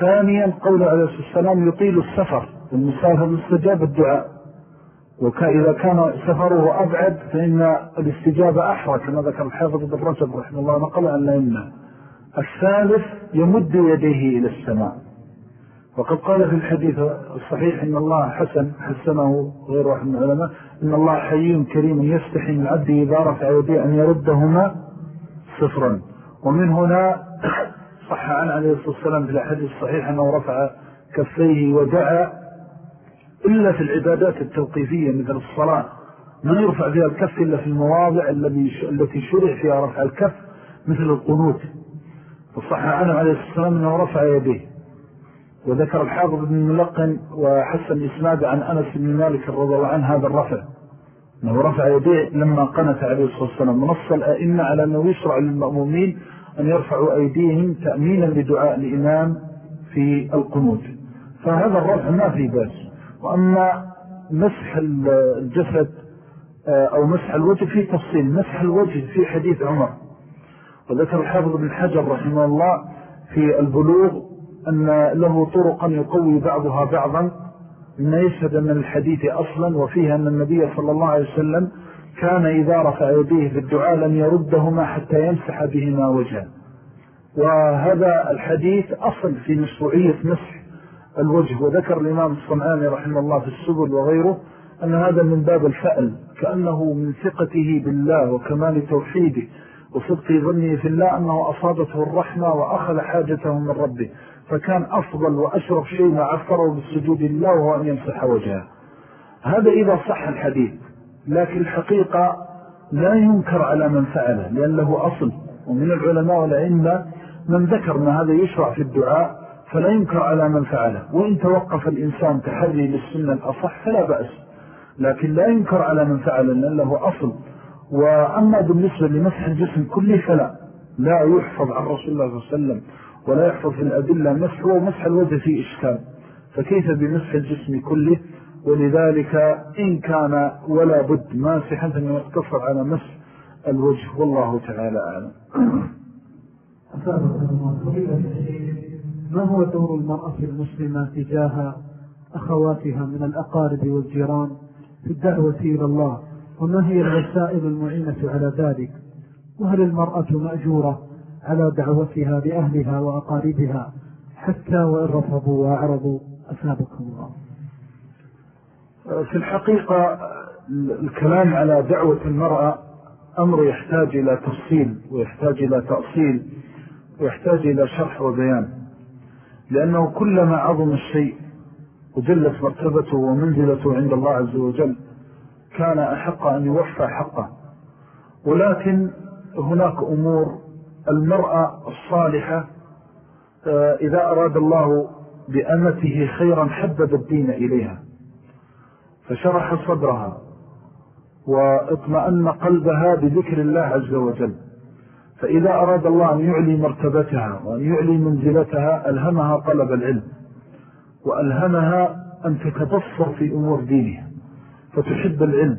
ثانيا قول عليه الصلاة والسلام يطيل السفر. والمسافر استجاب الدعاء. وإذا كان سفره أبعد فإن الاستجابة أحرى كما ذكر الحافظ بن رجب رحمه الله نقل أن لا يمنع الثالث يمد يديه إلى السماء. وقد قال في الحديث الصحيح إن الله حسن حسنه غير واحد من العلماء إن الله حي كريم يستحي من عبده إذا رفع يديه أن يردهما صفرا. ومن هنا صح عن عليه الصلاة والسلام في الحديث الصحيح أنه رفع كفيه ودعا إلا في العبادات التوقيفية مثل الصلاة. ما يرفع فيها الكف إلا في المواضع التي شرع فيها رفع الكف مثل القنوت. فصح عنه عليه السلام أنه رفع يديه. وذكر الحافظ بن ملقن وحسن إسناد عن أنس بن مالك الرضا وعن هذا الرفع. أنه رفع يديه لما قنت عليه الصلاة والسلام. ونص الآئمة على أنه يشرع للمأمومين أن يرفعوا أيديهم تأمينا لدعاء الإمام في القنوت. فهذا الرفع ما في بأس. وأما مسح الجسد آه، أو مسح الوجه في تفصيل مسح الوجه في حديث عمر. وذكر الحافظ بن حجر رحمه الله في البلوغ أن له طرقا يقوي بعضها بعضا. مما يشهد من الحديث أصلا وفيها أن النبي صلى الله عليه وسلم كان إذا رفع يديه في الدعاء لم يردهما حتى يمسح بهما وجهه. وهذا الحديث أصل في مشروعية مسح الوجه. وذكر الإمام الصنعاني رحمه الله في السبل وغيره أن هذا من باب الفأل كأنه من ثقته بالله وكمال توحيده وصدق ظنه في الله أنه أصابته الرحمة وأخذ حاجته من ربه. فكان أفضل وأشرف شيء ما عفره بالسجود لله وهو أن يمسح وجهه. هذا إذا صح الحديث لكن الحقيقة لا ينكر على من فعله لأن له أصل. ومن العلماء والعلم من ذكر ما هذا يشرع في الدعاء فلا ينكر على من فعله. وإن توقف الإنسان تحري للسنة الأصح فلا بأس. لكن لا ينكر على من فعله لأن له أصل. وأما بالنسبة لمسح الجسم كله فلا. لا يحفظ عن رسول الله صلى الله عليه وسلم. ولا يحفظ في الأدلة مسح ومسح الوجه في إشكال. فكيف بمسح الجسم كله؟ ولذلك إن كان ولا بد ماسحا فإنه يقتصر على مسح الوجه. والله تعالى أعلم. ما هو دور المرأة المسلمة تجاه أخواتها من الأقارب والجيران في الدعوة إلى الله؟ وما هي الوسائل المعينة على ذلك؟ وهل المرأة مأجورة على دعوتها لأهلها وأقاربها حتى وإن رفضوا وأعرضوا. أثابكم الله. في الحقيقة الكلام على دعوة المرأة أمر يحتاج إلى تفصيل ويحتاج إلى تأصيل ويحتاج إلى شرح وبيان. لأنه كلما عظم الشيء وجلت مرتبته ومنزلته عند الله عز وجل كان أحق أن يوفى حقه. ولكن هناك أمور المرأة الصالحة آه، إذا أراد الله بأمته خيرا حبب الدين إليها. فشرح صدرها وإطمأن قلبها بذكر الله عز وجل. فإذا أراد الله أن يعلي مرتبتها وأن يعلي منزلتها ألهمها طلب العلم. وألهمها أن تتبصر في أمور دينها. فتحب العلم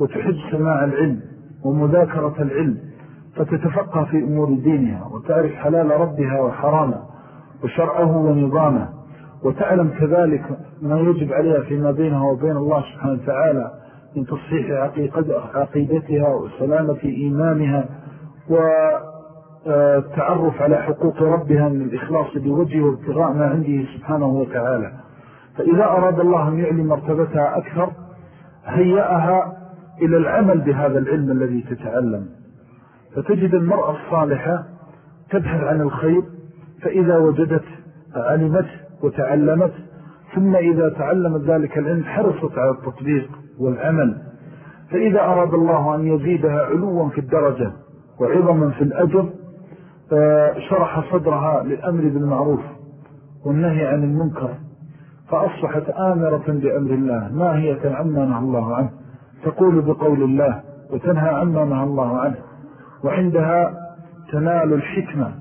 وتحب سماع العلم ومذاكرة العلم. فتتفقه في أمور دينها وتعرف حلال ربها وحرامه وشرعه ونظامه وتعلم كذلك ما يجب عليها فيما بينها وبين الله سبحانه وتعالى من تصحيح عقيدتها وسلامة إيمانها والتعرف على حقوق ربها من الإخلاص بوجهه وابتغاء ما عنده سبحانه وتعالى. فإذا أراد الله أن يعلي مرتبتها أكثر هيأها إلى العمل بهذا العلم الذي تتعلم. فتجد المرأة الصالحة تبحث عن الخير فإذا وجدت علمت وتعلمت ثم إذا تعلمت ذلك العلم حرصت على التطبيق والعمل. فإذا أراد الله أن يزيدها علوا في الدرجة وعظما في الأجر شرح صدرها للأمر بالمعروف والنهي عن المنكر فأصبحت آمرة بأمر الله ما هي عما نهى الله عنه تقول بقول الله وتنهى عما نهى الله عنه. وعندها تنال الحكمة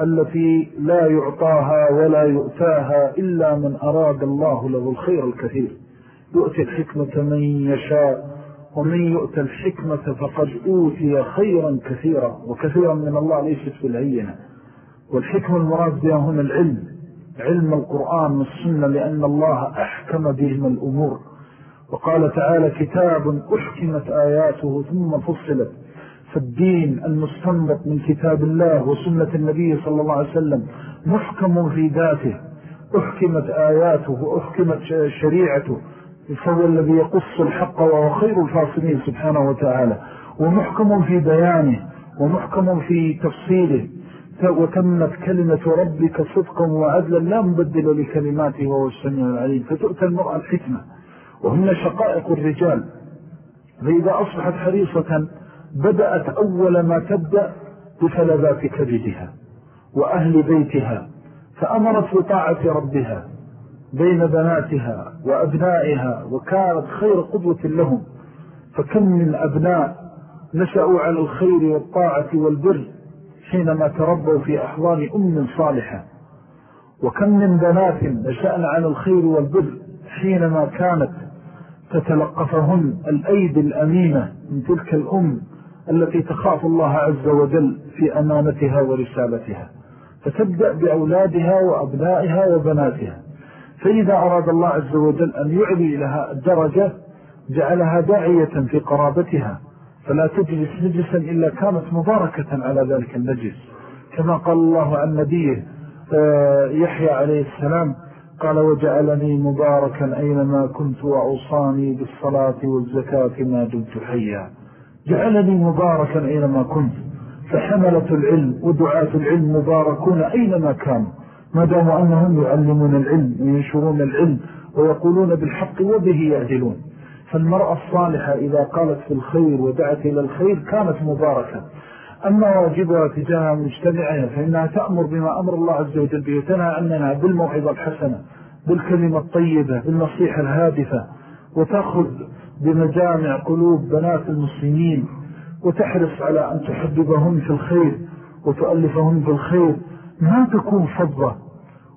التي لا يعطاها ولا يؤتاها إلا من أراد الله له الخير الكثير. يؤتي الحكمة من يشاء ومن يؤتى الحكمة فقد أوتي خيرا كثيرا وكثيرا من الله ليست في العينة والحكمة المراد بها هنا العلم علم القرآن والسنة لأن الله أحكم بهم الأمور. وقال تعالى كتاب أحكمت آياته ثم فصلت فالدين المستنبط من كتاب الله وسنة النبي صلى الله عليه وسلم محكم في ذاته. أحكمت آياته وأحكمت شريعته. فهو الذي يقص الحق وهو خير الفاصلين سبحانه وتعالى. ومحكم في بيانه ومحكم في تفصيله. وتمت كلمة ربك صدقا وعدلا لا مبدل لكلماته وهو السميع العليم. فتؤتى المرأة الحكمة. وهن شقائق الرجال. فإذا أصبحت حريصة بدأت أول ما تبدأ بفلذات كبدها وأهل بيتها فأمرت بطاعة ربها بين بناتها وأبنائها وكانت خير قدوة لهم. فكم من أبناء نشأوا على الخير والطاعة والبر حينما تربوا في أحضان أم صالحة. وكم من بنات نشأن على الخير والبر حينما كانت تتلقفهن الأيد الأمينة من تلك الأم التي تخاف الله عز وجل في أمانتها ورسالتها فتبدأ بأولادها وأبنائها وبناتها. فإذا أراد الله عز وجل أن يعلي لها الدرجة جعلها داعية في قرابتها. فلا تجلس نجسا إلا كانت مباركة على ذلك النجس كما قال الله عن نبيه آه، يحيى عليه السلام قال وجعلني مباركا أينما كنت وأوصاني بالصلاة والزكاة ما دمت حيا. جعلني مباركا أينما كنت فحملة العلم ودعاة العلم مباركون أينما كانوا. ما دام أنهم يعلمون العلم وينشرون العلم ويقولون بالحق وبه يعدلون. فالمرأة الصالحة إذا قالت في الخير ودعت إلى الخير كانت مباركة. أما واجبها تجاه مجتمعها فإنها تأمر بما أمر الله عز وجل به عننا بالموعظة الحسنة بالكلمة الطيبة بالنصيحة الهادفة وتأخذ بمجامع قلوب بنات المسلمين وتحرص على أن تحببهم في الخير وتؤلفهم في الخير. ما تكون فضة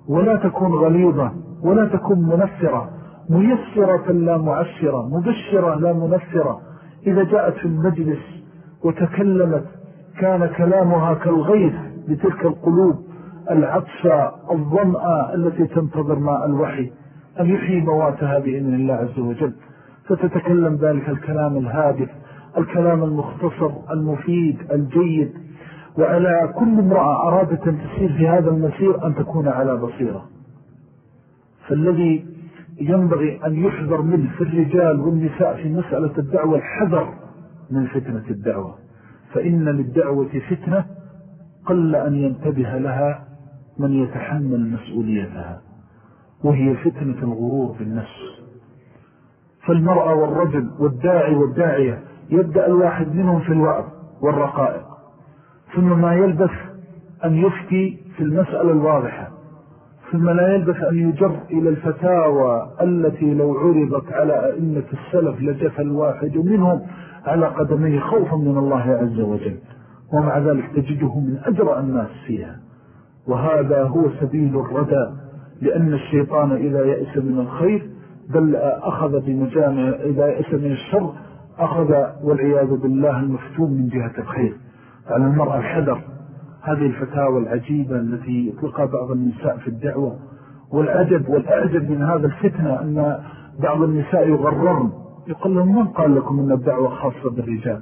ولا تكون غليظة ولا تكون منفرة. ميسرة لا معسرة مبشرة لا منفرة. إذا جاءت في المجلس وتكلمت كان كلامها كالغيث لتلك القلوب العطفة الظمأة التي تنتظر ماء الوحي أن يحيي مواتها بإذن الله عز وجل. فتتكلم ذلك الكلام الهادف الكلام المختصر المفيد الجيد. وعلى كل امرأة أرادت أن تسير في هذا المسير أن تكون على بصيرة. فالذي ينبغي أن يحذر منه في الرجال والنساء في مسألة الدعوة الحذر من فتنة الدعوة. فإن للدعوة فتنة قل أن ينتبه لها من يتحمل مسؤوليتها وهي فتنة الغرور بالنفس. فالمرأة والرجل والداعي والداعية يبدأ الواحد منهم في الوعظ والرقائق. ثم ما يلبث أن يفتي في المسألة الواضحة. ثم لا يلبث أن يجر إلى الفتاوى التي لو عرضت على أئمة السلف لجف الواحد منهم على قدميه خوفا من الله عز وجل. ومع ذلك تجده من أجرأ الناس فيها. وهذا هو سبيل الردى لأن الشيطان إذا يأس من الخير بل أخذ بمجامع إذا يأس من الشر أخذ والعياذ بالله المفتوم من جهة الخير. على المرأة الحذر. هذه الفتاوى العجيبة التي يطلقها بعض النساء في الدعوة. والعجب والأعجب من هذا الفتنة أن بعض النساء يغررن. يقول لهم من قال لكم أن الدعوة خاصة بالرجال؟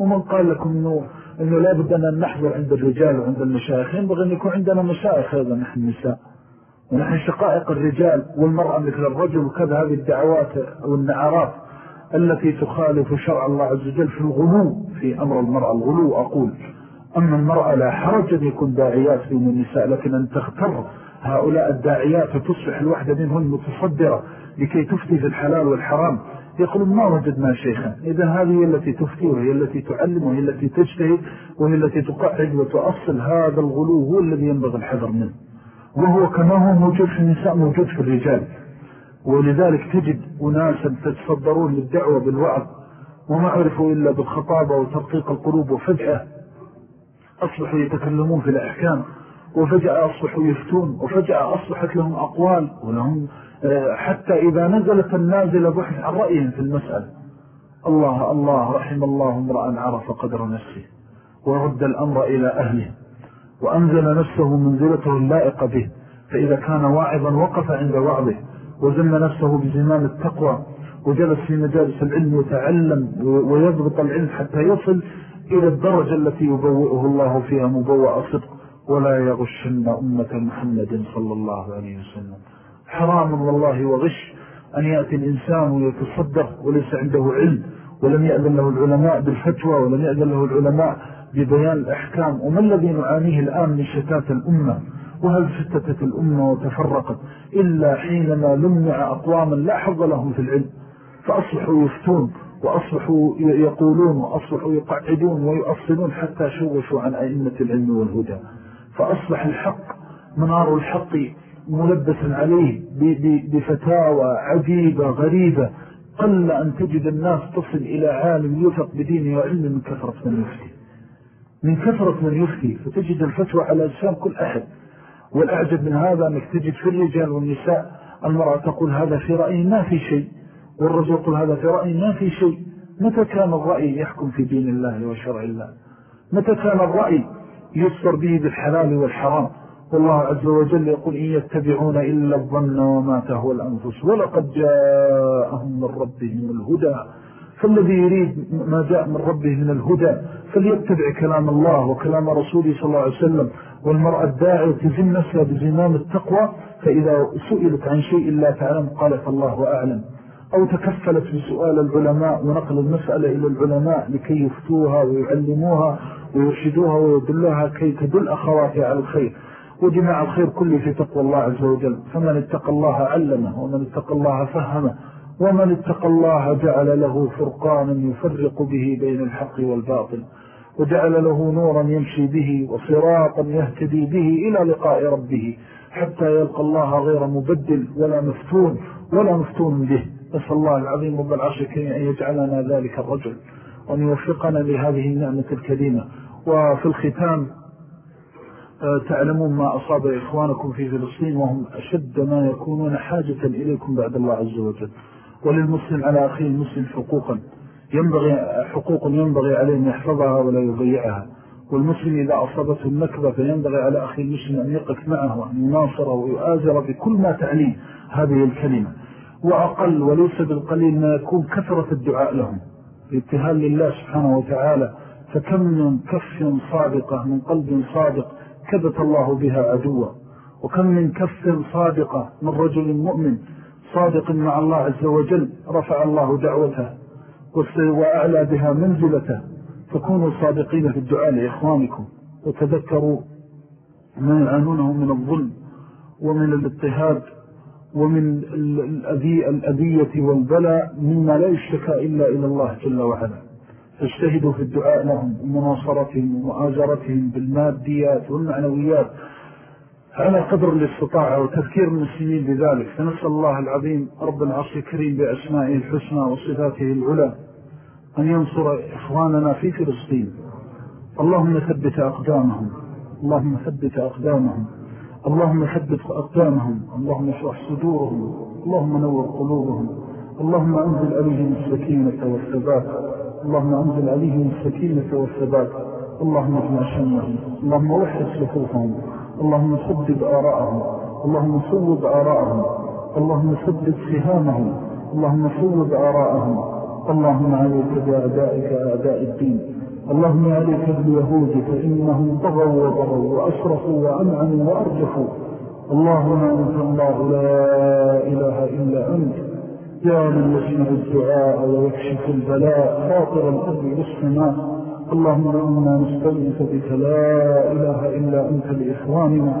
ومن قال لكم أنه, إنه لا بد أن نحضر عند الرجال وعند المشايخ. ينبغي أن يكون عندنا مشايخ أيضا نحن النساء. ونحن شقائق الرجال والمرأة مثل الرجل وكذا هذه الدعوات والنعرات التي تخالف شرع الله عز وجل في الغلو في أمر المرأة الغلو أقول. أما المرأة لا حرج أن يكون داعيات بين النساء لكن أن تختر هؤلاء الداعيات وتصبح الوحدة منهم متصدرة لكي تفتي في الحلال والحرام. يقولون ما وجدنا شيخا. إذا هذه التي تفتي وهي التي تعلم وهي التي تجتهد وهي التي تقعد وتؤصل. هذا الغلو هو الذي ينبغي الحذر منه. وهو كما هو موجود في النساء موجود في الرجال. ولذلك تجد أناسا تتصدرون للدعوة بالوعظ وما عرفوا إلا بالخطابة وترقيق القلوب وفجأة أصبحوا يتكلمون في الأحكام وفجأة أصبحوا يفتون وفجأة أصبحت لهم أقوال ولهم آه، حتى إذا نزلت النازلة بحث عن رأيهم في المسألة. الله الله رحم الله امرأ عرف قدر نفسه ورد الأمر إلى أهله. وأنزل نفسه منزلته اللائقة به فإذا كان واعظا وقف عند وعظه وزن نفسه بزمان التقوى وجلس في مجالس العلم وتعلم ويضبط العلم حتى يصل إلى الدرجة التي يبوئه الله فيها مبوء صدق. ولا يغشن أمة محمد صلى الله عليه وسلم. حرام والله وغش أن يأتي الإنسان ويتصدق وليس عنده علم ولم يأذن له العلماء بالفتوى ولم يأذن له العلماء ببيان الأحكام وما الذي نعانيه الآن من شتات الأمة؟ وهل فتتت الأمة وتفرقت؟ إلا حينما لمع أقواما لا حظ لهم في العلم فأصبحوا يفتون وأصبحوا يقولون وأصبحوا يقعدون ويؤصلون حتى شوشوا عن أئمة العلم والهدى. فأصبح الحق منار الحق ملبسا عليه بفتاوى عجيبة غريبة قل أن تجد الناس تصل إلى عالم يثق بدينه وعلم من كثرة من يفتي من كثرة من يفتي فتجد الفتوى على لسان كل أحد. والأعجب من هذا أنك تجد في الرجال والنساء المرأة تقول هذا في رأي ما في شيء والرجل يقول هذا في رأي ما في شيء. متى كان الرأي يحكم في دين الله وشرع الله؟ متى كان الرأي يصر به بالحلال والحرام؟ والله عز وجل يقول إن يتبعون إلا الظن وما تهوى الأنفس ولقد جاءهم من ربهم الهدى. فالذي يريد ما جاء من ربه من الهدى فليتبع كلام الله وكلام رسوله صلى الله عليه وسلم والمرأة الداعية تزم نفسها بزمام التقوى فإذا سئلت عن شيء لا تعلم قالت الله أعلم. أو تكفلت بسؤال العلماء ونقل المسألة إلى العلماء لكي يفتوها ويعلموها ويرشدوها ويدلوها كي تدل أخواتها على الخير. وجمع الخير كله في تقوى الله عز وجل. فمن اتقى الله علمه ومن اتقى الله فهمه. ومن اتقى الله جعل له فرقانا يفرق به بين الحق والباطل وجعل له نورا يمشي به وصراطا يهتدي به إلى لقاء ربه حتى يلقى الله غير مبدل ولا مفتون ولا مفتون به. نسأل الله العظيم رب العرش الكريم أن يجعلنا ذلك الرجل وأن يوفقنا لهذه النعمة الكريمة. وفي الختام آه، تعلمون ما أصاب إخوانكم في فلسطين وهم أشد ما يكونون حاجة إليكم بعد الله عز وجل. وللمسلم على أخيه المسلم حقوقا. ينبغي حقوق ينبغي عليه أن يحفظها ولا يضيعها. والمسلم إذا أصابته النكبة فينبغي على أخي المسلم أن يقف معه وأن يناصره ويؤازر بكل ما تعنيه هذه الكلمة. وأقل وليس بالقليل ما يكون كثرة الدعاء لهم. ابتهال لله سبحانه وتعالى فكم من كف صادقة من قلب صادق كبت الله بها عدوة. وكم من كف صادقة من رجل مؤمن صادق مع الله عز وجل رفع الله دعوته وأعلى بها منزلته فكونوا صادقين في الدعاء لإخوانكم وتذكروا ما يعانونه من الظلم ومن الاضطهاد ومن الأذية والبلاء مما لا يشتكى إلا إلى الله جل وعلا. فاجتهدوا في الدعاء لهم ومناصرتهم ومؤازرتهم بالماديات والمعنويات على قدر الاستطاعة وتذكير المسلمين بذلك. فنسأل الله العظيم رب العرش الكريم بأسمائه الحسنى وصفاته العلى أن ينصر إخواننا في فلسطين. اللهم ثبت أقدامهم. اللهم ثبت أقدامهم. اللهم ثبت أقدامهم. اللهم اشرح صدورهم. اللهم نور قلوبهم. اللهم أنزل عليهم السكينة والثبات. اللهم أنزل عليهم السكينة والثبات. اللهم اجمع شمهم. اللهم وحد صفوفهم. اللهم سدد آراءهم. اللهم صوب آراءهم. اللهم سدد سهامهم. اللهم صوب آراءهم. اللهم عليك بأعدائك أعداء الدين. اللهم عليك باليهود فإنهم طغوا وضغوا وأسرفوا وأمعنوا وأرجفوا. اللهم أنت الله لا إله إلا أنت. يا من يسمع الدعاء ويكشف البلاء فاطر الأرض والسماء اللهم إنا نستغيث بك لا إله إلا أنت لإخواننا.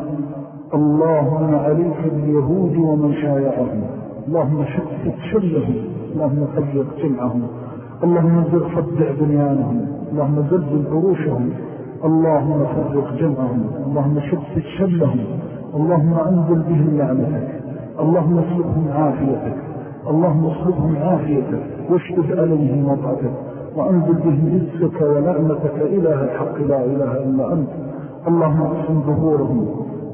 اللهم عليك باليهود ومن شايعهم. اللهم شتت شلهم. اللهم فرق جمعهم. اللهم زر فدع بنيانهم. اللهم زلزل عروشهم. اللهم فرق جمعهم. اللهم شتت شلهم. اللهم أنزل بهم لعنتك. اللهم اسلبهم عافيتك. اللهم اسلبهم عافيتك. واشتد عليهم وضعتك وأنزل به رزقك ولعنتك إله الحق لا إله إلا أنت. اللهم اقسم ظهورهم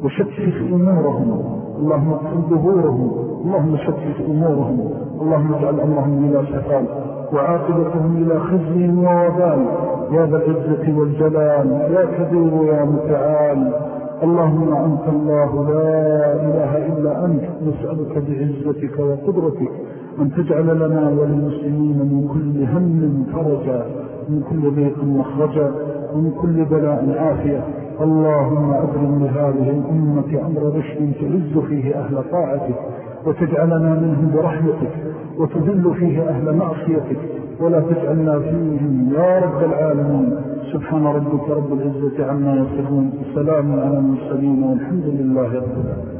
وشتت أمورهم. اللهم اقسم ظهورهم. اللهم شتت أمورهم. اللهم اجعل أمرهم إلى سفال وعاقبتهم إلى خزي ووبال يا ذا العزة والجلال يا كبير يا متعال. اللهم أنت الله لا إله إلا أنت نسألك بعزتك وقدرتك أن تجعل لنا وللمسلمين من كل هم فرجا من كل ضيق مخرجا ومن كل بلاء عافية. اللهم أبرم لهذه الأمة أمر رشد تعز فيه أهل طاعتك وتجعلنا منهم برحمتك وتذل فيه أهل معصيتك. ولا تجعلنا فيهم يا رب العالمين. سبحان ربك رب العزة عما يصفون. السلام على المرسلين والحمد لله رب العالمين.